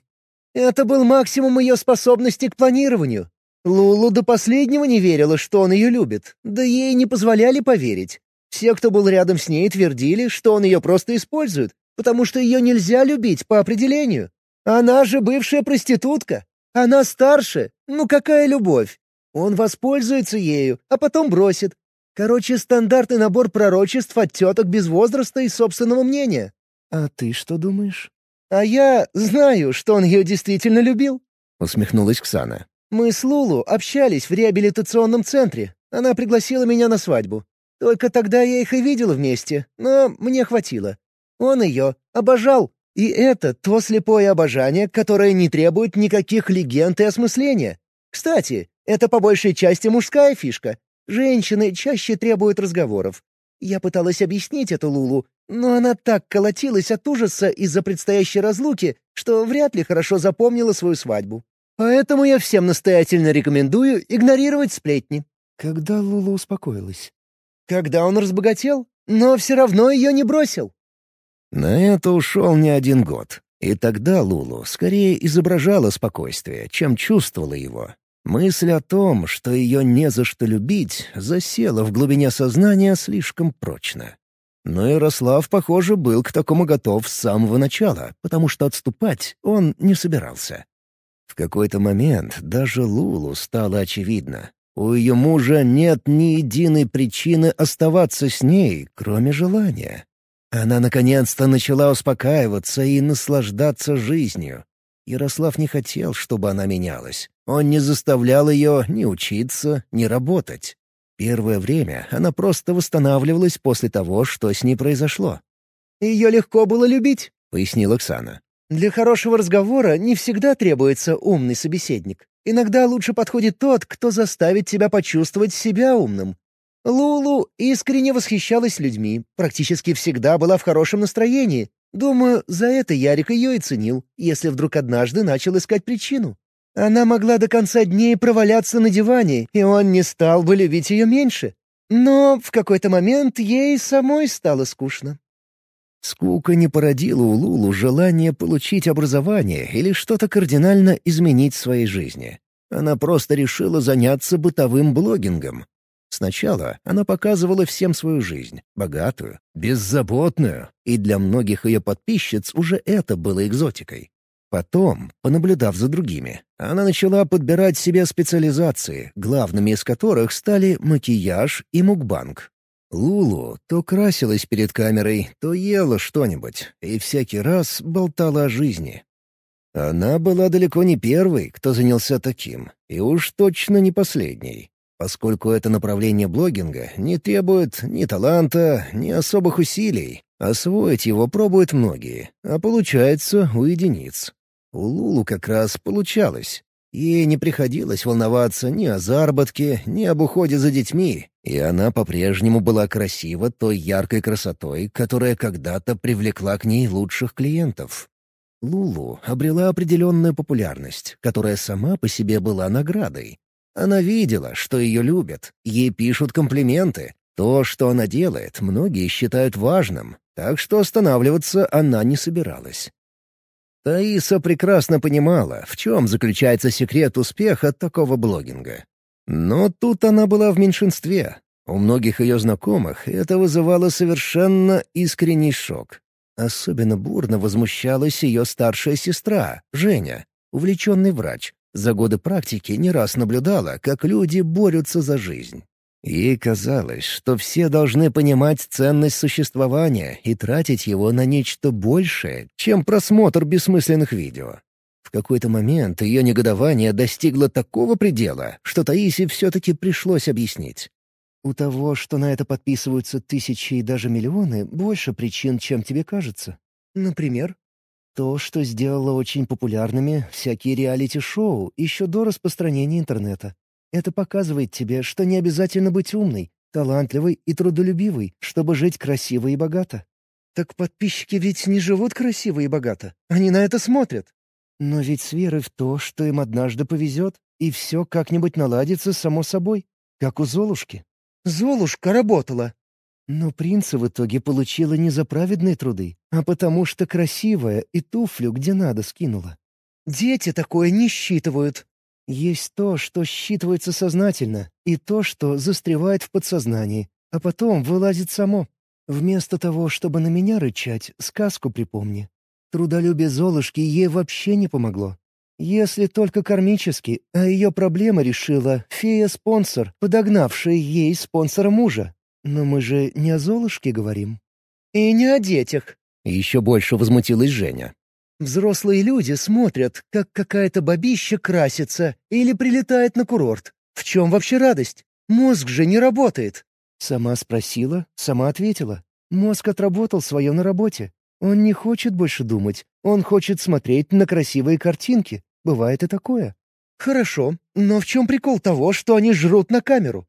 Это был максимум ее способности к планированию. Лулу до последнего не верила, что он ее любит, да ей не позволяли поверить. Все, кто был рядом с ней, твердили, что он ее просто использует, потому что ее нельзя любить по определению. Она же бывшая проститутка. Она старше. Ну какая любовь? Он воспользуется ею, а потом бросит. Короче, стандартный набор пророчеств от теток без возраста и собственного мнения. А ты что думаешь? А я знаю, что он ее действительно любил. Усмехнулась Ксана. Мы с Лулу общались в реабилитационном центре. Она пригласила меня на свадьбу. Только тогда я их и видела вместе, но мне хватило. Он ее обожал. И это то слепое обожание, которое не требует никаких легенд и осмысления. Кстати, это по большей части мужская фишка. Женщины чаще требуют разговоров. Я пыталась объяснить это Лулу, но она так колотилась от ужаса из-за предстоящей разлуки, что вряд ли хорошо запомнила свою свадьбу. Поэтому я всем настоятельно рекомендую игнорировать сплетни. Когда Лула успокоилась? Когда он разбогател, но все равно ее не бросил. На это ушел не один год. И тогда Лулу скорее изображала спокойствие, чем чувствовала его. Мысль о том, что ее не за что любить, засела в глубине сознания слишком прочно. Но Ярослав, похоже, был к такому готов с самого начала, потому что отступать он не собирался. В какой-то момент даже Лулу стало очевидно. У ее мужа нет ни единой причины оставаться с ней, кроме желания. Она наконец-то начала успокаиваться и наслаждаться жизнью. Ярослав не хотел, чтобы она менялась. Он не заставлял ее ни учиться, ни работать. Первое время она просто восстанавливалась после того, что с ней произошло. «Ее легко было любить», — пояснила Оксана. «Для хорошего разговора не всегда требуется умный собеседник. Иногда лучше подходит тот, кто заставит тебя почувствовать себя умным. Лулу искренне восхищалась людьми, практически всегда была в хорошем настроении. Думаю, за это Ярик ее и ценил, если вдруг однажды начал искать причину. Она могла до конца дней проваляться на диване, и он не стал бы любить ее меньше. Но в какой-то момент ей самой стало скучно. Скука не породила у Лулу желание получить образование или что-то кардинально изменить в своей жизни. Она просто решила заняться бытовым блогингом. Сначала она показывала всем свою жизнь, богатую, беззаботную, и для многих ее подписчиц уже это было экзотикой. Потом, понаблюдав за другими, она начала подбирать себе специализации, главными из которых стали макияж и мукбанг. Лулу то красилась перед камерой, то ела что-нибудь, и всякий раз болтала о жизни. Она была далеко не первой, кто занялся таким, и уж точно не последней, поскольку это направление блогинга не требует ни таланта, ни особых усилий. Освоить его пробуют многие, а получается у единиц. У Лулу как раз получалось. Ей не приходилось волноваться ни о заработке, ни об уходе за детьми, и она по-прежнему была красива той яркой красотой, которая когда-то привлекла к ней лучших клиентов. Лулу обрела определенную популярность, которая сама по себе была наградой. Она видела, что ее любят, ей пишут комплименты. То, что она делает, многие считают важным, так что останавливаться она не собиралась. Таиса прекрасно понимала, в чем заключается секрет успеха такого блогинга. Но тут она была в меньшинстве. У многих ее знакомых это вызывало совершенно искренний шок. Особенно бурно возмущалась ее старшая сестра, Женя, увлеченный врач. За годы практики не раз наблюдала, как люди борются за жизнь. Ей казалось, что все должны понимать ценность существования и тратить его на нечто большее, чем просмотр бессмысленных видео. В какой-то момент ее негодование достигло такого предела, что Таисе все-таки пришлось объяснить. «У того, что на это подписываются тысячи и даже миллионы, больше причин, чем тебе кажется. Например?» То, что сделало очень популярными всякие реалити-шоу еще до распространения интернета. Это показывает тебе, что не обязательно быть умной, талантливой и трудолюбивой, чтобы жить красиво и богато. Так подписчики ведь не живут красиво и богато. Они на это смотрят. Но ведь с верой в то, что им однажды повезет, и все как-нибудь наладится само собой, как у Золушки. Золушка работала. Но принца в итоге получила не за праведные труды, а потому что красивая и туфлю где надо скинула. Дети такое не считывают. Есть то, что считывается сознательно, и то, что застревает в подсознании, а потом вылазит само. Вместо того, чтобы на меня рычать, сказку припомни. Трудолюбие Золушки ей вообще не помогло. Если только кармически, а ее проблемы решила фея-спонсор, подогнавшая ей спонсора мужа. Но мы же не о Золушке говорим. И не о детях. Еще больше возмутилась Женя. Взрослые люди смотрят, как какая-то бабища красится или прилетает на курорт. В чем вообще радость? Мозг же не работает. Сама спросила, сама ответила. Мозг отработал свое на работе. Он не хочет больше думать. Он хочет смотреть на красивые картинки. Бывает и такое. Хорошо, но в чем прикол того, что они жрут на камеру?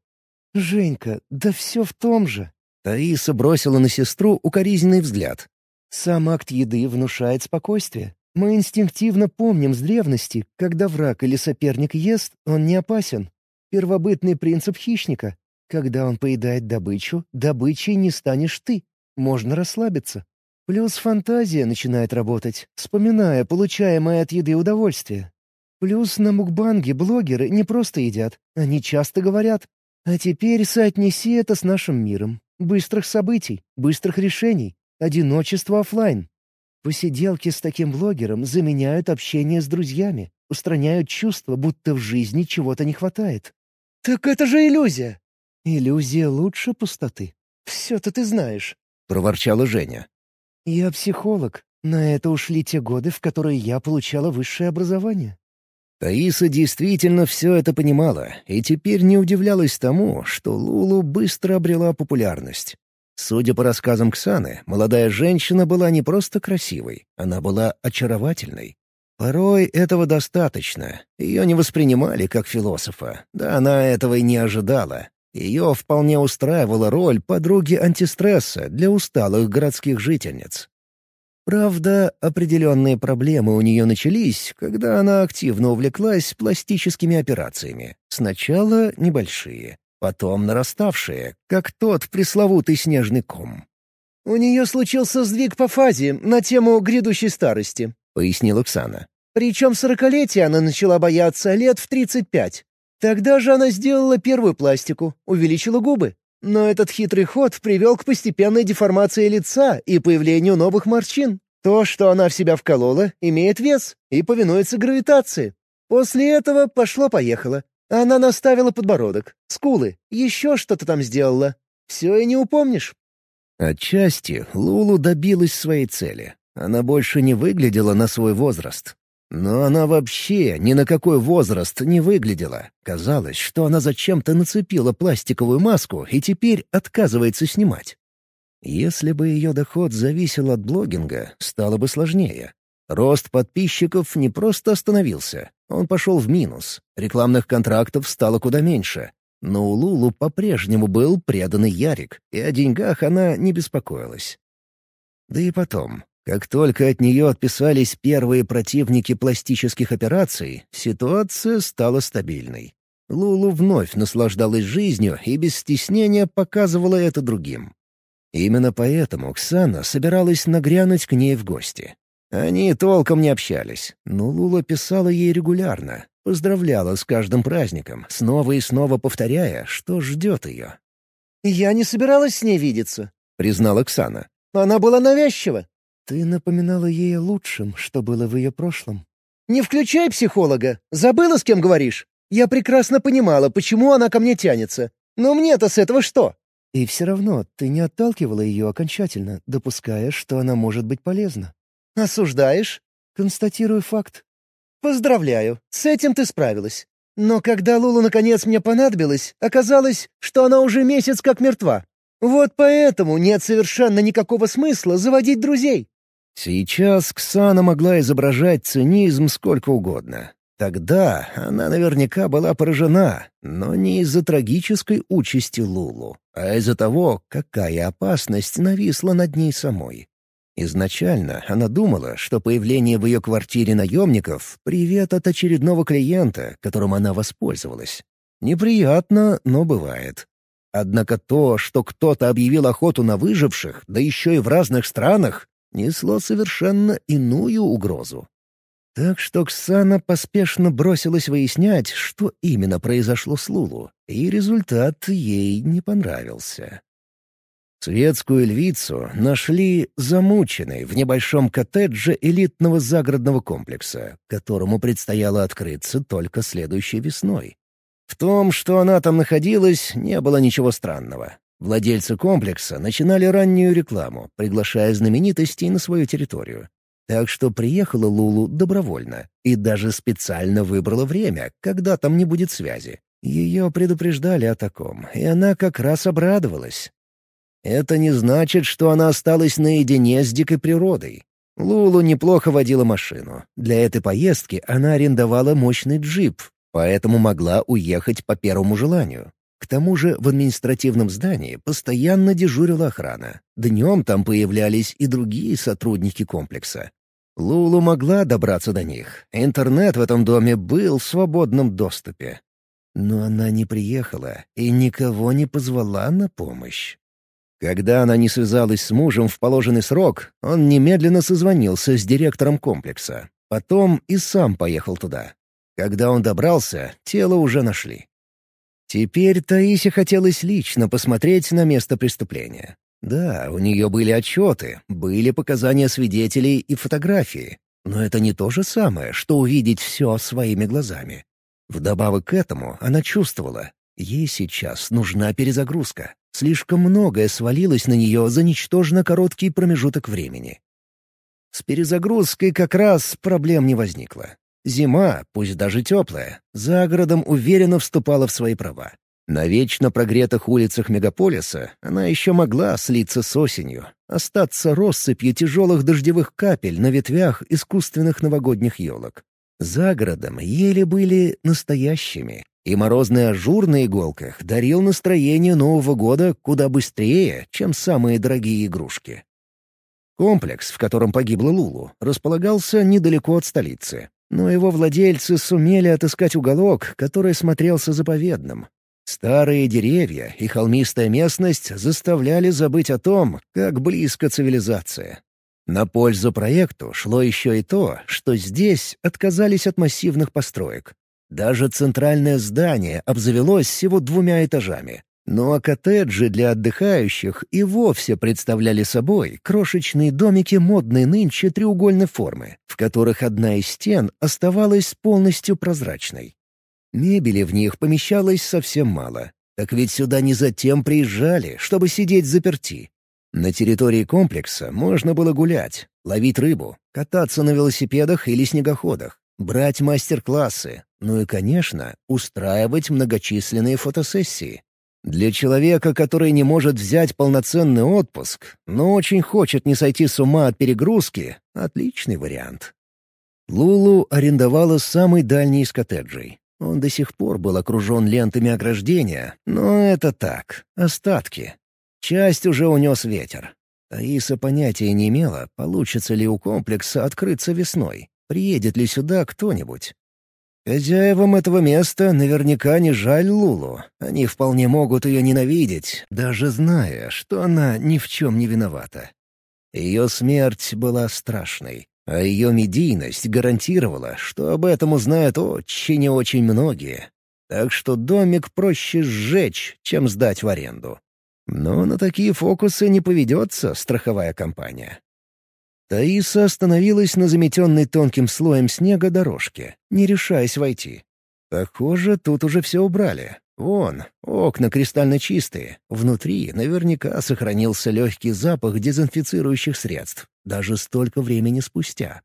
Женька, да все в том же. Таиса бросила на сестру укоризненный взгляд. Сам акт еды внушает спокойствие. Мы инстинктивно помним с древности, когда враг или соперник ест, он не опасен. Первобытный принцип хищника. Когда он поедает добычу, добычей не станешь ты. Можно расслабиться. Плюс фантазия начинает работать, вспоминая получаемое от еды удовольствие. Плюс на мукбанге блогеры не просто едят, они часто говорят. А теперь соотнеси это с нашим миром. Быстрых событий, быстрых решений, одиночество офлайн. Посиделки с таким блогером заменяют общение с друзьями, устраняют чувство, будто в жизни чего-то не хватает. «Так это же иллюзия!» «Иллюзия лучше пустоты. Все-то ты знаешь», — проворчала Женя. «Я психолог. На это ушли те годы, в которые я получала высшее образование». Таиса действительно все это понимала и теперь не удивлялась тому, что Лулу быстро обрела популярность. Судя по рассказам Ксаны, молодая женщина была не просто красивой, она была очаровательной. Порой этого достаточно. Ее не воспринимали как философа. Да она этого и не ожидала. Ее вполне устраивала роль подруги антистресса для усталых городских жительниц. Правда, определенные проблемы у нее начались, когда она активно увлеклась пластическими операциями. Сначала небольшие, потом нараставшие, как тот пресловутый снежный ком. «У нее случился сдвиг по фазе на тему грядущей старости», — пояснила Оксана. «Причем сорокалетие она начала бояться лет в тридцать пять. Тогда же она сделала первую пластику, увеличила губы. Но этот хитрый ход привел к постепенной деформации лица и появлению новых морщин. То, что она в себя вколола, имеет вес и повинуется гравитации. После этого пошло-поехало. Она наставила подбородок, скулы, еще что-то там сделала. Все и не упомнишь. Отчасти Лулу добилась своей цели. Она больше не выглядела на свой возраст. Но она вообще ни на какой возраст не выглядела. Казалось, что она зачем-то нацепила пластиковую маску и теперь отказывается снимать. Если бы ее доход зависел от блогинга, стало бы сложнее. Рост подписчиков не просто остановился, он пошел в минус. Рекламных контрактов стало куда меньше. Но у Лулу по-прежнему был преданный Ярик, и о деньгах она не беспокоилась. Да и потом, как только от нее отписались первые противники пластических операций, ситуация стала стабильной. Лулу вновь наслаждалась жизнью и без стеснения показывала это другим. Именно поэтому Ксана собиралась нагрянуть к ней в гости. Они толком не общались, но Лула писала ей регулярно, поздравляла с каждым праздником, снова и снова повторяя, что ждет ее. «Я не собиралась с ней видеться», — признала Ксана. «Она была навязчива. Ты напоминала ей о лучшем, что было в ее прошлом. «Не включай психолога! Забыла, с кем говоришь? Я прекрасно понимала, почему она ко мне тянется. Но мне-то с этого что?» «И все равно ты не отталкивала ее окончательно, допуская, что она может быть полезна». «Осуждаешь?» «Констатирую факт». «Поздравляю, с этим ты справилась. Но когда Лула наконец мне понадобилась, оказалось, что она уже месяц как мертва. Вот поэтому нет совершенно никакого смысла заводить друзей. Сейчас Ксана могла изображать цинизм сколько угодно. Тогда она наверняка была поражена, но не из-за трагической участи Лулу, а из-за того, какая опасность нависла над ней самой. Изначально она думала, что появление в ее квартире наемников — привет от очередного клиента, которым она воспользовалась. Неприятно, но бывает. Однако то, что кто-то объявил охоту на выживших, да еще и в разных странах, несло совершенно иную угрозу. Так что Ксана поспешно бросилась выяснять, что именно произошло с Лулу, и результат ей не понравился. Светскую львицу нашли замученной в небольшом коттедже элитного загородного комплекса, которому предстояло открыться только следующей весной. В том, что она там находилась, не было ничего странного. Владельцы комплекса начинали раннюю рекламу, приглашая знаменитостей на свою территорию. Так что приехала Лулу добровольно и даже специально выбрала время, когда там не будет связи. Ее предупреждали о таком, и она как раз обрадовалась. Это не значит, что она осталась наедине с дикой природой. Лулу неплохо водила машину. Для этой поездки она арендовала мощный джип, поэтому могла уехать по первому желанию. К тому же в административном здании постоянно дежурила охрана. Днем там появлялись и другие сотрудники комплекса. Лулу могла добраться до них. Интернет в этом доме был в свободном доступе. Но она не приехала и никого не позвала на помощь. Когда она не связалась с мужем в положенный срок, он немедленно созвонился с директором комплекса. Потом и сам поехал туда. Когда он добрался, тело уже нашли. Теперь Таисе хотелось лично посмотреть на место преступления. Да, у нее были отчеты, были показания свидетелей и фотографии. Но это не то же самое, что увидеть все своими глазами. Вдобавок к этому она чувствовала, ей сейчас нужна перезагрузка. Слишком многое свалилось на нее за ничтожно короткий промежуток времени. С перезагрузкой как раз проблем не возникло. Зима, пусть даже теплая, за городом уверенно вступала в свои права. На вечно прогретых улицах мегаполиса она еще могла слиться с осенью, остаться россыпью тяжелых дождевых капель на ветвях искусственных новогодних елок. За городом ели были настоящими, и морозный ажур на иголках дарил настроение Нового года куда быстрее, чем самые дорогие игрушки. Комплекс, в котором погибла Лулу, располагался недалеко от столицы, но его владельцы сумели отыскать уголок, который смотрелся заповедным. Старые деревья и холмистая местность заставляли забыть о том, как близко цивилизация. На пользу проекту шло еще и то, что здесь отказались от массивных построек. Даже центральное здание обзавелось всего двумя этажами. Ну а коттеджи для отдыхающих и вовсе представляли собой крошечные домики модной нынче треугольной формы, в которых одна из стен оставалась полностью прозрачной. Мебели в них помещалось совсем мало. Так ведь сюда не затем приезжали, чтобы сидеть заперти. На территории комплекса можно было гулять, ловить рыбу, кататься на велосипедах или снегоходах, брать мастер-классы, ну и, конечно, устраивать многочисленные фотосессии. Для человека, который не может взять полноценный отпуск, но очень хочет не сойти с ума от перегрузки, отличный вариант. Лулу арендовала самый дальний из коттеджей. Он до сих пор был окружен лентами ограждения, но это так, остатки. Часть уже унес ветер. Таиса понятия не имела, получится ли у комплекса открыться весной, приедет ли сюда кто-нибудь. Хозяевам этого места наверняка не жаль Лулу. Они вполне могут ее ненавидеть, даже зная, что она ни в чем не виновата. Ее смерть была страшной, а ее медийность гарантировала, что об этом узнают очень и очень многие. Так что домик проще сжечь, чем сдать в аренду. Но на такие фокусы не поведется страховая компания. Таиса остановилась на заметенной тонким слоем снега дорожке, не решаясь войти. Похоже, тут уже все убрали. Вон, окна кристально чистые. Внутри наверняка сохранился легкий запах дезинфицирующих средств, даже столько времени спустя.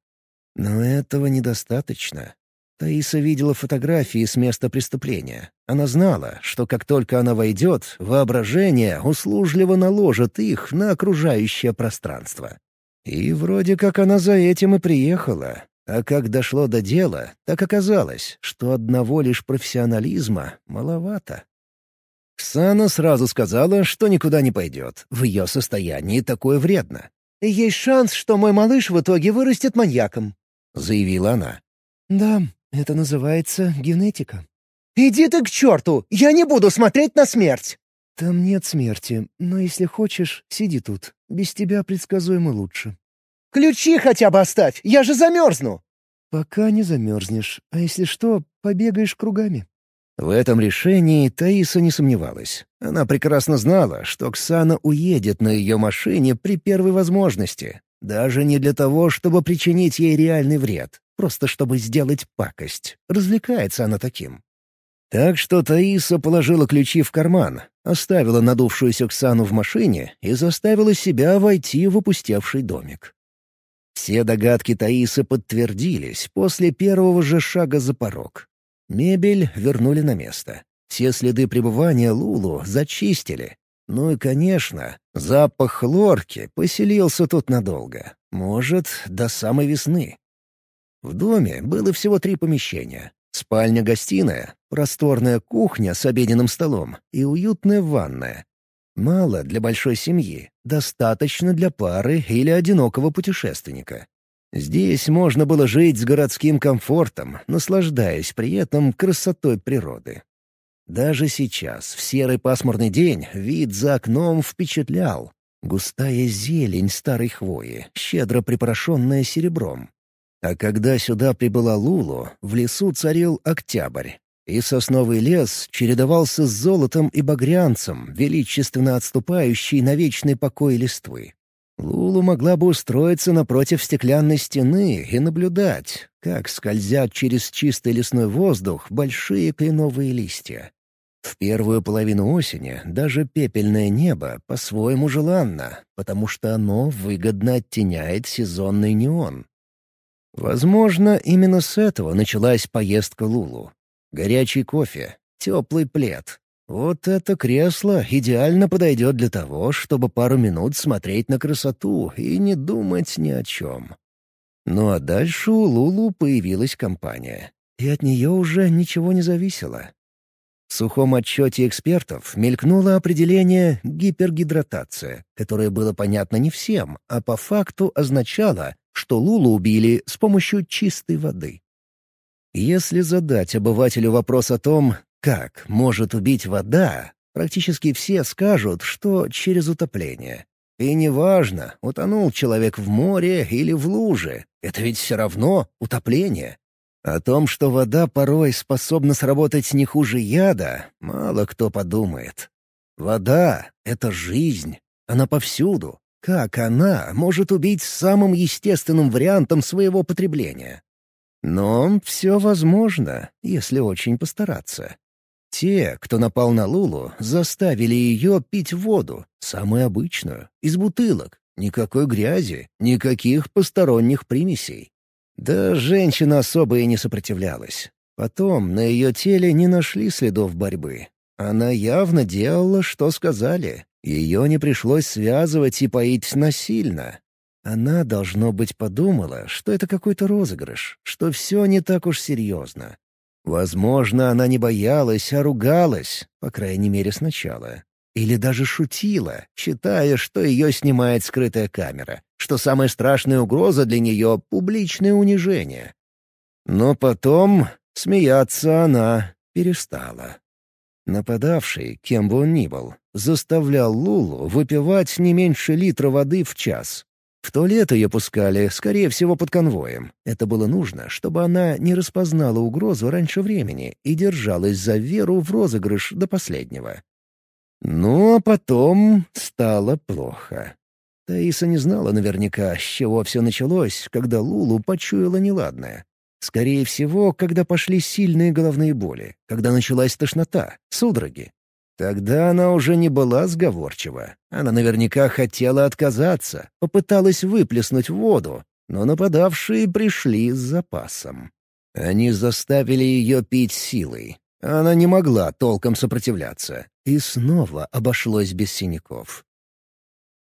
Но этого недостаточно. Таиса видела фотографии с места преступления. Она знала, что как только она войдет, воображение услужливо наложит их на окружающее пространство. И вроде как она за этим и приехала. А как дошло до дела, так оказалось, что одного лишь профессионализма маловато. Ксана сразу сказала, что никуда не пойдет. В ее состоянии такое вредно. «Есть шанс, что мой малыш в итоге вырастет маньяком», — заявила она. «Да, это называется генетика». «Иди ты к черту! Я не буду смотреть на смерть!» «Там нет смерти, но если хочешь, сиди тут. Без тебя предсказуемо лучше». «Ключи хотя бы оставь, я же замерзну!» «Пока не замерзнешь, а если что, побегаешь кругами». В этом решении Таиса не сомневалась. Она прекрасно знала, что Ксана уедет на ее машине при первой возможности. Даже не для того, чтобы причинить ей реальный вред, просто чтобы сделать пакость. Развлекается она таким. Так что Таиса положила ключи в карман, оставила надувшуюся Ксану в машине и заставила себя войти в опустевший домик. Все догадки Таисы подтвердились после первого же шага за порог. Мебель вернули на место. Все следы пребывания Лулу зачистили. Ну и, конечно, запах хлорки поселился тут надолго. Может, до самой весны. В доме было всего три помещения. Спальня-гостиная, просторная кухня с обеденным столом и уютная ванная. Мало для большой семьи, достаточно для пары или одинокого путешественника. Здесь можно было жить с городским комфортом, наслаждаясь при этом красотой природы. Даже сейчас, в серый пасмурный день, вид за окном впечатлял. Густая зелень старой хвои, щедро припорошенная серебром. А когда сюда прибыла Лулу, в лесу царил октябрь, и сосновый лес чередовался с золотом и багрянцем, величественно отступающий на вечный покой листвы. Лулу могла бы устроиться напротив стеклянной стены и наблюдать, как скользят через чистый лесной воздух большие кленовые листья. В первую половину осени даже пепельное небо по-своему желанно, потому что оно выгодно оттеняет сезонный неон. Возможно, именно с этого началась поездка Лулу. Горячий кофе, теплый плед, вот это кресло идеально подойдет для того, чтобы пару минут смотреть на красоту и не думать ни о чем. Ну а дальше у Лулу появилась компания, и от нее уже ничего не зависело. В сухом отчете экспертов мелькнуло определение «гипергидратация», которое было понятно не всем, а по факту означало, что Лулу убили с помощью чистой воды. Если задать обывателю вопрос о том, как может убить вода, практически все скажут, что через утопление. И неважно, утонул человек в море или в луже, это ведь все равно утопление. О том, что вода порой способна сработать не хуже яда, мало кто подумает. Вода — это жизнь, она повсюду. Как она может убить самым естественным вариантом своего потребления? Но все возможно, если очень постараться. Те, кто напал на Лулу, заставили ее пить воду, самую обычную, из бутылок. Никакой грязи, никаких посторонних примесей. Да женщина особо и не сопротивлялась. Потом на ее теле не нашли следов борьбы. Она явно делала, что сказали. Ее не пришлось связывать и поить насильно. Она, должно быть, подумала, что это какой-то розыгрыш, что все не так уж серьезно. Возможно, она не боялась, а ругалась, по крайней мере, сначала. Или даже шутила, считая, что ее снимает скрытая камера, что самая страшная угроза для нее — публичное унижение. Но потом смеяться она перестала. Нападавший, кем бы он ни был, заставлял Лулу выпивать не меньше литра воды в час, в туалет ее пускали, скорее всего, под конвоем. Это было нужно, чтобы она не распознала угрозу раньше времени и держалась за веру в розыгрыш до последнего. А потом стало плохо. Таиса не знала наверняка, с чего все началось, когда Лулу почуяла неладное. Скорее всего, когда пошли сильные головные боли, когда началась тошнота, судороги. Тогда она уже не была сговорчива. Она наверняка хотела отказаться, попыталась выплеснуть воду, но нападавшие пришли с запасом. Они заставили ее пить силой. Она не могла толком сопротивляться. И снова обошлось без синяков.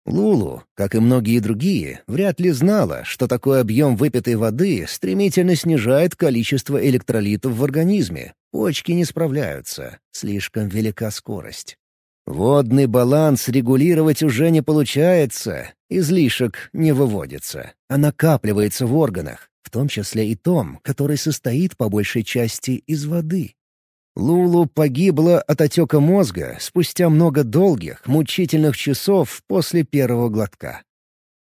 Лулу, как и многие другие, вряд ли знала, что такой объем выпитой воды стремительно снижает количество электролитов в организме. Почки не справляются, слишком велика скорость. Водный баланс регулировать уже не получается, излишек не выводится, а накапливается в органах, в том числе и том, который состоит по большей части из воды. Лулу погибла от отека мозга спустя много долгих, мучительных часов после первого глотка.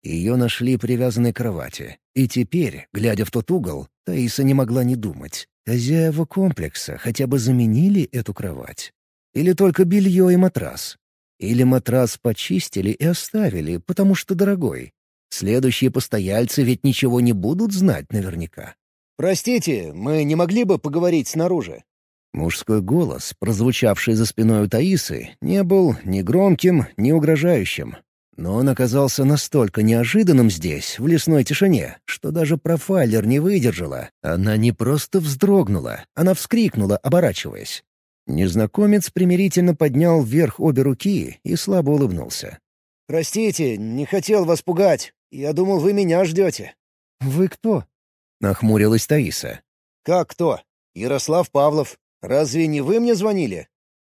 Ее нашли привязанной к кровати, и теперь, глядя в тот угол, Таиса не могла не думать. Хозяева комплекса хотя бы заменили эту кровать? Или только белье и матрас? Или матрас почистили и оставили, потому что дорогой? Следующие постояльцы ведь ничего не будут знать наверняка. «Простите, мы не могли бы поговорить снаружи?» Мужской голос, прозвучавший за спиной у Таисы, не был ни громким, ни угрожающим. Но он оказался настолько неожиданным здесь, в лесной тишине, что даже профайлер не выдержала. Она не просто вздрогнула, она вскрикнула, оборачиваясь. Незнакомец примирительно поднял вверх обе руки и слабо улыбнулся. «Простите, не хотел вас пугать. Я думал, вы меня ждете». «Вы кто?» — нахмурилась Таиса. «Как кто? Ярослав Павлов. Разве не вы мне звонили?»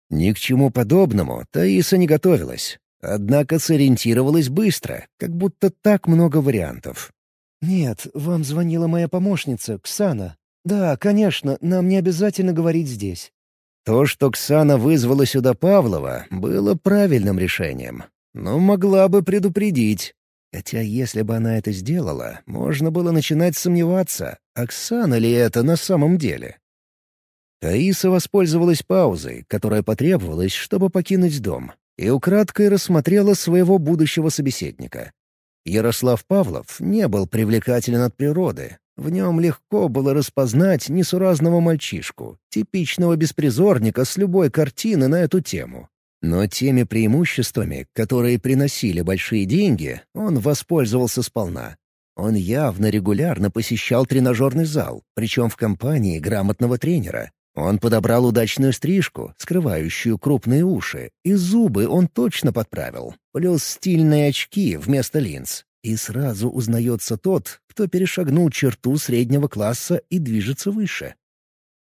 Ни к чему подобному Таиса не готовилась. Однако сориентировалась быстро, как будто так много вариантов. «Нет, вам звонила моя помощница, Ксана. Да, конечно, нам не обязательно говорить здесь». То, что Ксана вызвала сюда Павлова, было правильным решением. Но могла бы предупредить. Хотя если бы она это сделала, можно было начинать сомневаться, Оксана ли это на самом деле. Таиса воспользовалась паузой, которая потребовалась, чтобы покинуть дом, и украдкой рассмотрела своего будущего собеседника. Ярослав Павлов не был привлекателен от природы. В нем легко было распознать несуразного мальчишку, типичного беспризорника с любой картины на эту тему. Но теми преимуществами, которые приносили большие деньги, он воспользовался сполна. Он явно регулярно посещал тренажерный зал, причем в компании грамотного тренера, он подобрал удачную стрижку, скрывающую крупные уши, и зубы он точно подправил, плюс стильные очки вместо линз. И сразу узнается тот, кто перешагнул черту среднего класса и движется выше.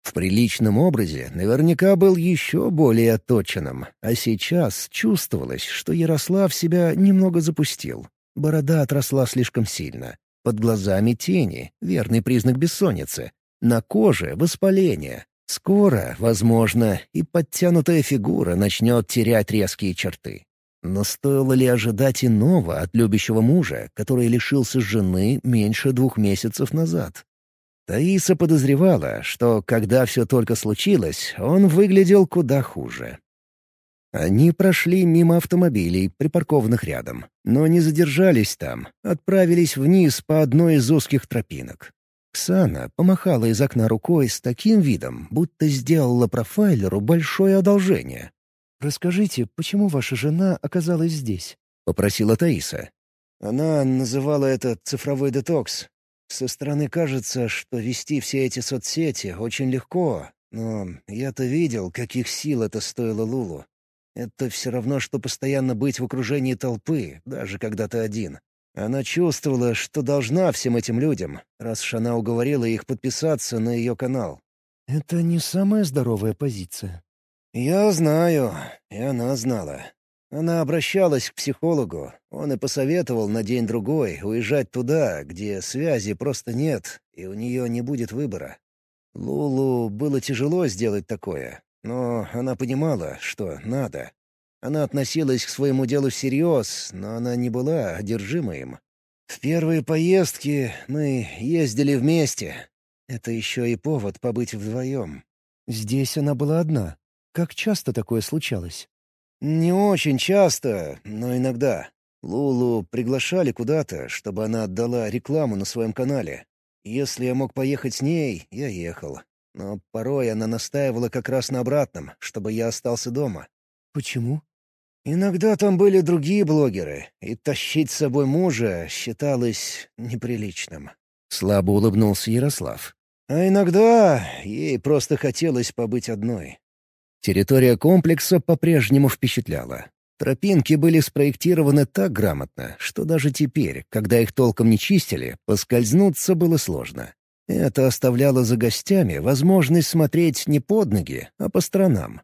В приличном образе наверняка был еще более отточенным, а сейчас чувствовалось, что Ярослав себя немного запустил. Борода отросла слишком сильно. Под глазами тени — верный признак бессонницы. На коже — воспаление, Скоро, возможно, и подтянутая фигура начнет терять резкие черты. Но стоило ли ожидать иного от любящего мужа, который лишился жены меньше двух месяцев назад? Таиса подозревала, что, когда все только случилось, он выглядел куда хуже. Они прошли мимо автомобилей, припаркованных рядом, но не задержались там, отправились вниз по одной из узких тропинок. Ксана помахала из окна рукой с таким видом, будто сделала профайлеру большое одолжение. «Расскажите, почему ваша жена оказалась здесь?» — попросила Таиса. Она называла это «цифровой детокс». Со стороны кажется, что вести все эти соцсети очень легко, но я-то видел, каких сил это стоило Лулу. Это все равно, что постоянно быть в окружении толпы, даже когда ты один. Она чувствовала, что должна всем этим людям, раз уж она уговорила их подписаться на ее канал. «Это не самая здоровая позиция». «Я знаю, и она знала. Она обращалась к психологу, он и посоветовал на день-другой уезжать туда, где связи просто нет, и у нее не будет выбора. Лулу было тяжело сделать такое, но она понимала, что надо. Она относилась к своему делу всерьез, но она не была одержима им. В первые поездки мы ездили вместе. Это еще и повод побыть вдвоем. Здесь она была одна. Как часто такое случалось? Не очень часто, но иногда. Лулу приглашали куда-то, чтобы она отдала рекламу на своем канале. Если я мог поехать с ней, я ехал. Но порой она настаивала как раз на обратном, чтобы я остался дома. Почему? Иногда там были другие блогеры, и тащить с собой мужа считалось неприличным. Слабо улыбнулся Ярослав. А иногда ей просто хотелось побыть одной. Территория комплекса по-прежнему впечатляла. Тропинки были спроектированы так грамотно, что даже теперь, когда их толком не чистили, поскользнуться было сложно. Это оставляло за гостями возможность смотреть не под ноги, а по сторонам.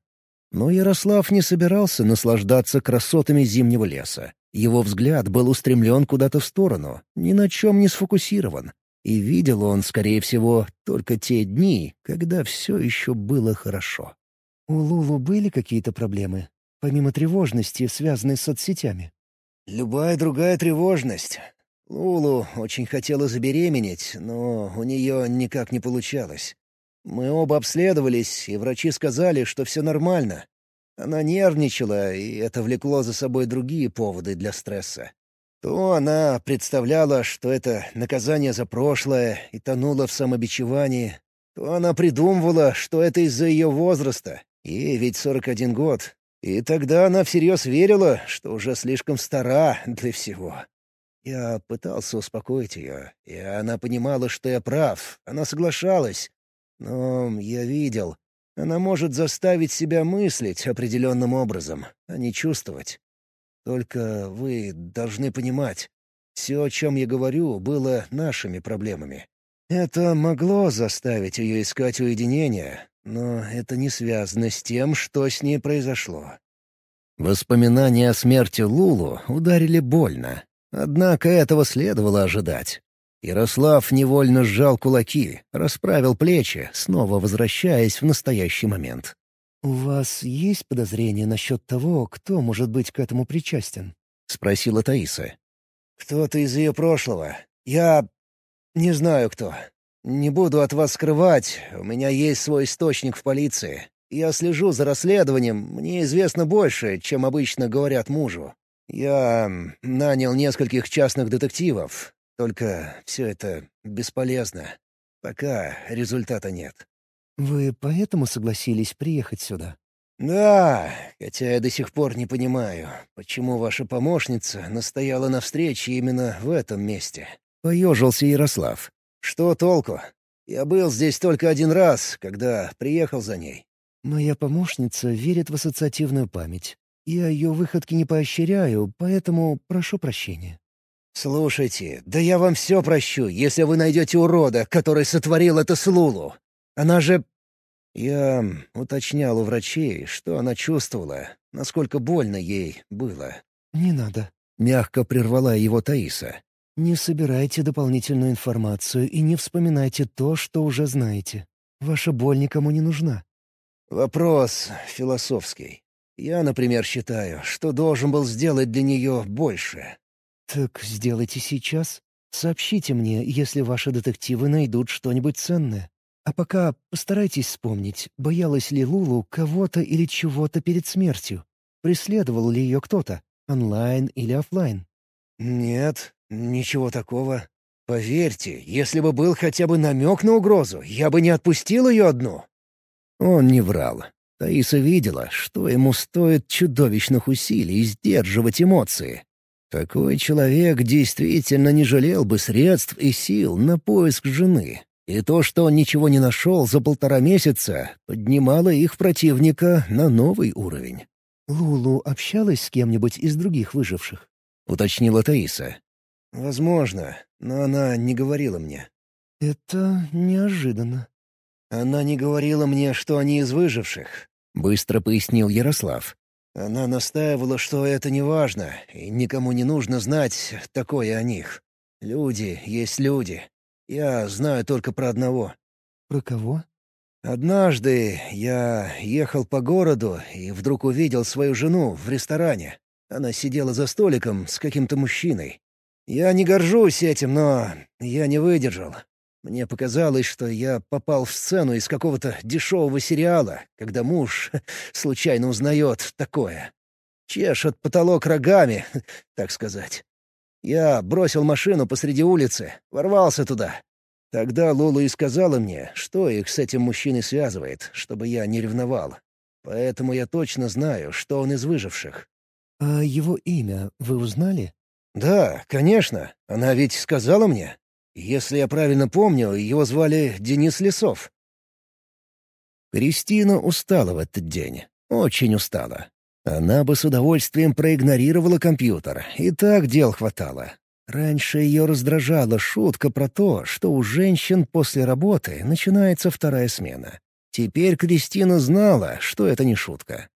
Но Ярослав не собирался наслаждаться красотами зимнего леса. Его взгляд был устремлен куда-то в сторону, ни на чем не сфокусирован. И видел он, скорее всего, только те дни, когда все еще было хорошо. «У Лулу были какие-то проблемы, помимо тревожности, связанной с соцсетями?» «Любая другая тревожность. Лулу очень хотела забеременеть, но у нее никак не получалось. Мы оба обследовались, и врачи сказали, что все нормально. Она нервничала, и это влекло за собой другие поводы для стресса. То она представляла, что это наказание за прошлое, и тонула в самобичевании, то она придумывала, что это из-за ее возраста. Ей ведь 41 год. И тогда она всерьез верила, что уже слишком стара для всего. Я пытался успокоить ее, и она понимала, что я прав. Она соглашалась, но я видел, она может заставить себя мыслить определенным образом, а не чувствовать. Только вы должны понимать, все, о чем я говорю, было нашими проблемами. Это могло заставить ее искать уединение, но это не связано с тем, что с ней произошло. Воспоминания о смерти Лулу ударили больно. Однако этого следовало ожидать. Ярослав невольно сжал кулаки, расправил плечи, снова возвращаясь в настоящий момент. «У вас есть подозрения насчет того, кто может быть к этому причастен?» — спросила Таиса. «Кто-то из ее прошлого. Я... не знаю кто. Не буду от вас скрывать, у меня есть свой источник в полиции. Я слежу за расследованием, мне известно больше, чем обычно говорят мужу. Я нанял нескольких частных детективов, только все это бесполезно. Пока результата нет. «Вы поэтому согласились приехать сюда?» «Да, хотя я до сих пор не понимаю, почему ваша помощница настояла на встрече именно в этом месте». Поежился Ярослав. «Что толку? Я был здесь только один раз, когда приехал за ней». «Моя помощница верит в ассоциативную память. Я ее выходки не поощряю, поэтому прошу прощения». «Слушайте, да я вам все прощу, если вы найдете урода, который сотворил это с Лулу. Она же...» Я уточнял у врачей, что она чувствовала, насколько больно ей было. «Не надо», — мягко прервала его Таиса. «Не собирайте дополнительную информацию и не вспоминайте то, что уже знаете. Ваша боль никому не нужна». «Вопрос философский. Я, например, считаю, что должен был сделать для нее больше. «Так сделайте сейчас. Сообщите мне, если ваши детективы найдут что-нибудь ценное. А пока постарайтесь вспомнить, боялась ли Лулу кого-то или чего-то перед смертью. Преследовал ли ее кто-то, онлайн или офлайн? «Нет, ничего такого. Поверьте, если бы был хотя бы намек на угрозу, я бы не отпустил ее одну». Он не врал. Таиса видела, что ему стоит чудовищных усилий сдерживать эмоции. Такой человек действительно не жалел бы средств и сил на поиск жены. И то, что он ничего не нашел за полтора месяца, поднимало их противника на новый уровень. «Лулу общалась с кем-нибудь из других выживших?» — уточнила Таиса. «Возможно, но она не говорила мне». «Это неожиданно». «Она не говорила мне, что они из выживших», — быстро пояснил Ярослав. Она настаивала, что это не важно, и никому не нужно знать такое о них. Люди есть люди. Я знаю только про одного. Про кого? Однажды я ехал по городу и вдруг увидел свою жену в ресторане. Она сидела за столиком с каким-то мужчиной. Я не горжусь этим, но я не выдержал. Мне показалось, что я попал в сцену из какого-то дешевого сериала, когда муж случайно узнает такое. Чешет потолок рогами, так сказать. Я бросил машину посреди улицы, ворвался туда. Тогда Лула и сказала мне, что их с этим мужчиной связывает, чтобы я не ревновал. Поэтому я точно знаю, что он из выживших. «А его имя вы узнали?» «Да, конечно. Она ведь сказала мне. Если я правильно помню, его звали Денис Лесов. Кристина устала в этот день. Очень устала. Она бы с удовольствием проигнорировала компьютер, и так дел хватало. Раньше ее раздражала шутка про то, что у женщин после работы начинается вторая смена. Теперь Кристина знала, что это не шутка.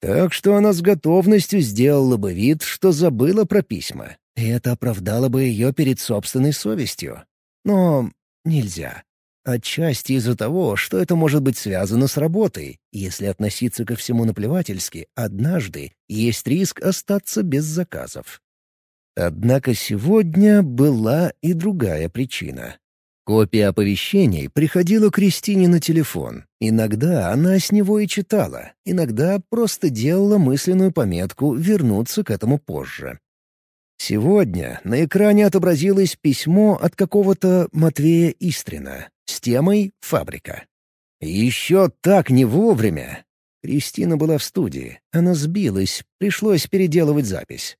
Так что она с готовностью сделала бы вид, что забыла про письма, и это оправдало бы ее перед собственной совестью. Но нельзя. Отчасти из-за того, что это может быть связано с работой. Если относиться ко всему наплевательски, однажды есть риск остаться без заказов. Однако сегодня была и другая причина. Копия оповещений приходила Кристине на телефон. Иногда она с него и читала, иногда просто делала мысленную пометку «вернуться к этому позже». Сегодня на экране отобразилось письмо от какого-то Матвея Истрина с темой «Фабрика». Еще так не вовремя. Кристина была в студии, она сбилась, пришлось переделывать запись.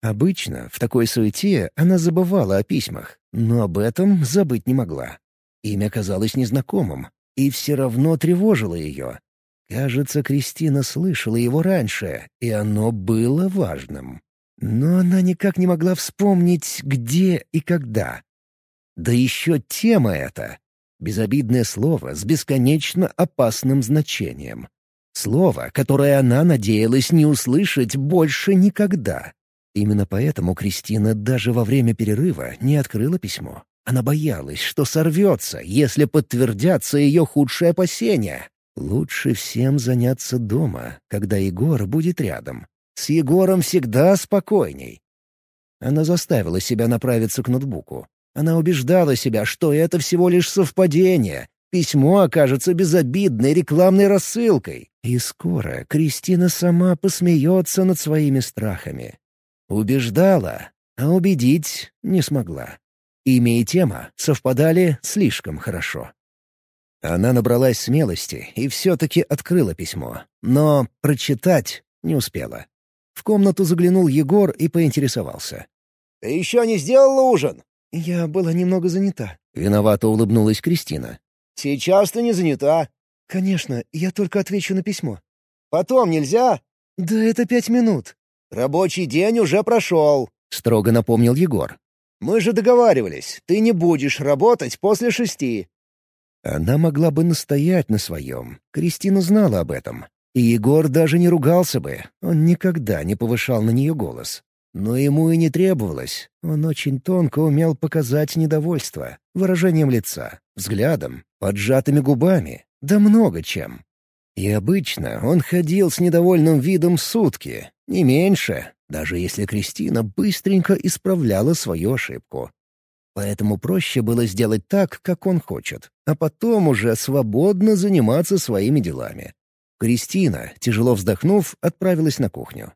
Обычно в такой суете она забывала о письмах, но об этом забыть не могла. Имя казалось незнакомым, и все равно тревожило ее. Кажется, Кристина слышала его раньше, и оно было важным. Но она никак не могла вспомнить, где и когда. Да еще тема эта. Безобидное слово с бесконечно опасным значением. Слово, которое она надеялась не услышать больше никогда. Именно поэтому Кристина даже во время перерыва не открыла письмо. Она боялась, что сорвется, если подтвердятся ее худшие опасения. Лучше всем заняться дома, когда Егор будет рядом. С Егором всегда спокойней. Она заставила себя направиться к ноутбуку. Она убеждала себя, что это всего лишь совпадение. Письмо окажется безобидной рекламной рассылкой. И скоро Кристина сама посмеется над своими страхами. Убеждала, а убедить не смогла. Имя и тема совпадали слишком хорошо. Она набралась смелости и все-таки открыла письмо, но прочитать не успела. В комнату заглянул Егор и поинтересовался. «Ты еще не сделала ужин?» «Я была немного занята». Виновато улыбнулась Кристина. «Сейчас ты не занята». «Конечно, я только отвечу на письмо». «Потом нельзя?» «Да это пять минут». «Рабочий день уже прошел», — строго напомнил Егор. «Мы же договаривались, ты не будешь работать после шести». Она могла бы настоять на своем. Кристина знала об этом. И Егор даже не ругался бы. Он никогда не повышал на нее голос. Но ему и не требовалось. Он очень тонко умел показать недовольство. Выражением лица, взглядом, поджатыми губами. Да много чем. И обычно он ходил с недовольным видом сутки, не меньше, даже если Кристина быстренько исправляла свою ошибку. Поэтому проще было сделать так, как он хочет, а потом уже свободно заниматься своими делами. Кристина, тяжело вздохнув, отправилась на кухню.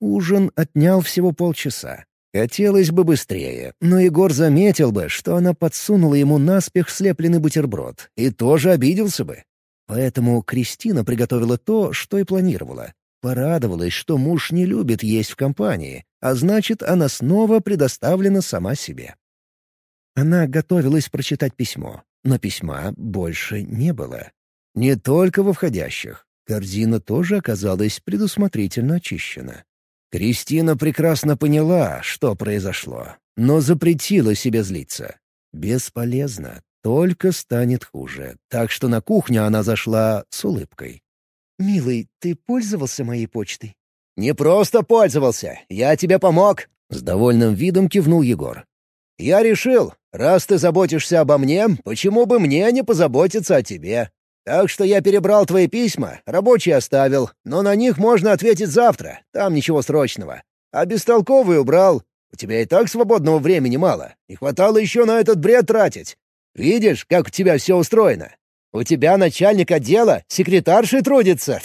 Ужин отнял всего полчаса. Хотелось бы быстрее, но Егор заметил бы, что она подсунула ему наспех слепленный бутерброд, и тоже обиделся бы. Поэтому Кристина приготовила то, что и планировала. Порадовалась, что муж не любит есть в компании, а значит, она снова предоставлена сама себе. Она готовилась прочитать письмо, но письма больше не было. Не только во входящих. Корзина тоже оказалась предусмотрительно очищена. Кристина прекрасно поняла, что произошло, но запретила себе злиться. Бесполезно, только станет хуже. Так что на кухню она зашла с улыбкой. «Милый, ты пользовался моей почтой?» «Не просто пользовался, я тебе помог!» С довольным видом кивнул Егор. «Я решил, раз ты заботишься обо мне, почему бы мне не позаботиться о тебе? Так что я перебрал твои письма, рабочие оставил, но на них можно ответить завтра, там ничего срочного. А бестолковые убрал. У тебя и так свободного времени мало, и хватало еще на этот бред тратить. Видишь, как у тебя все устроено? У тебя начальник отдела секретаршей трудится.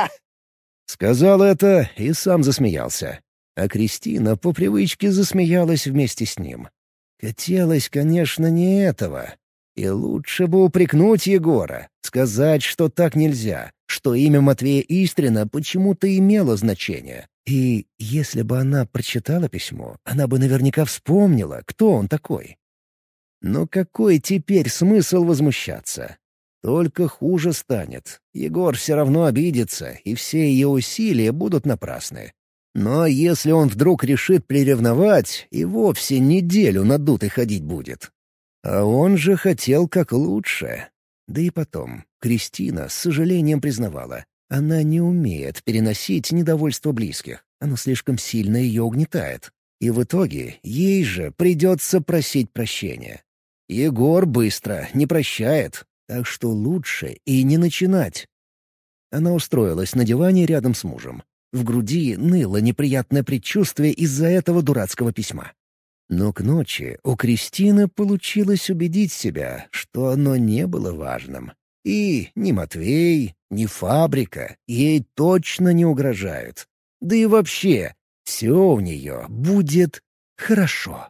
Сказал это и сам засмеялся. А Кристина по привычке засмеялась вместе с ним. Хотелось, конечно, не этого. И лучше бы упрекнуть Егора, сказать, что так нельзя, что имя Матвея Истрина почему-то имело значение. И если бы она прочитала письмо, она бы наверняка вспомнила, кто он такой. Но какой теперь смысл возмущаться? Только хуже станет. Егор все равно обидится, и все ее усилия будут напрасны. Но если он вдруг решит приревновать, и вовсе неделю надутый ходить будет. А он же хотел как лучше. Да и потом, Кристина с сожалением признавала, она не умеет переносить недовольство близких. Оно слишком сильно ее угнетает. И в итоге ей же придется просить прощения. Егор быстро не прощает, так что лучше и не начинать. Она устроилась на диване рядом с мужем. В груди ныло неприятное предчувствие из-за этого дурацкого письма. Но к ночи у Кристины получилось убедить себя, что оно не было важным. И ни Матвей, ни фабрика ей точно не угрожают. Да и вообще, все у нее будет хорошо.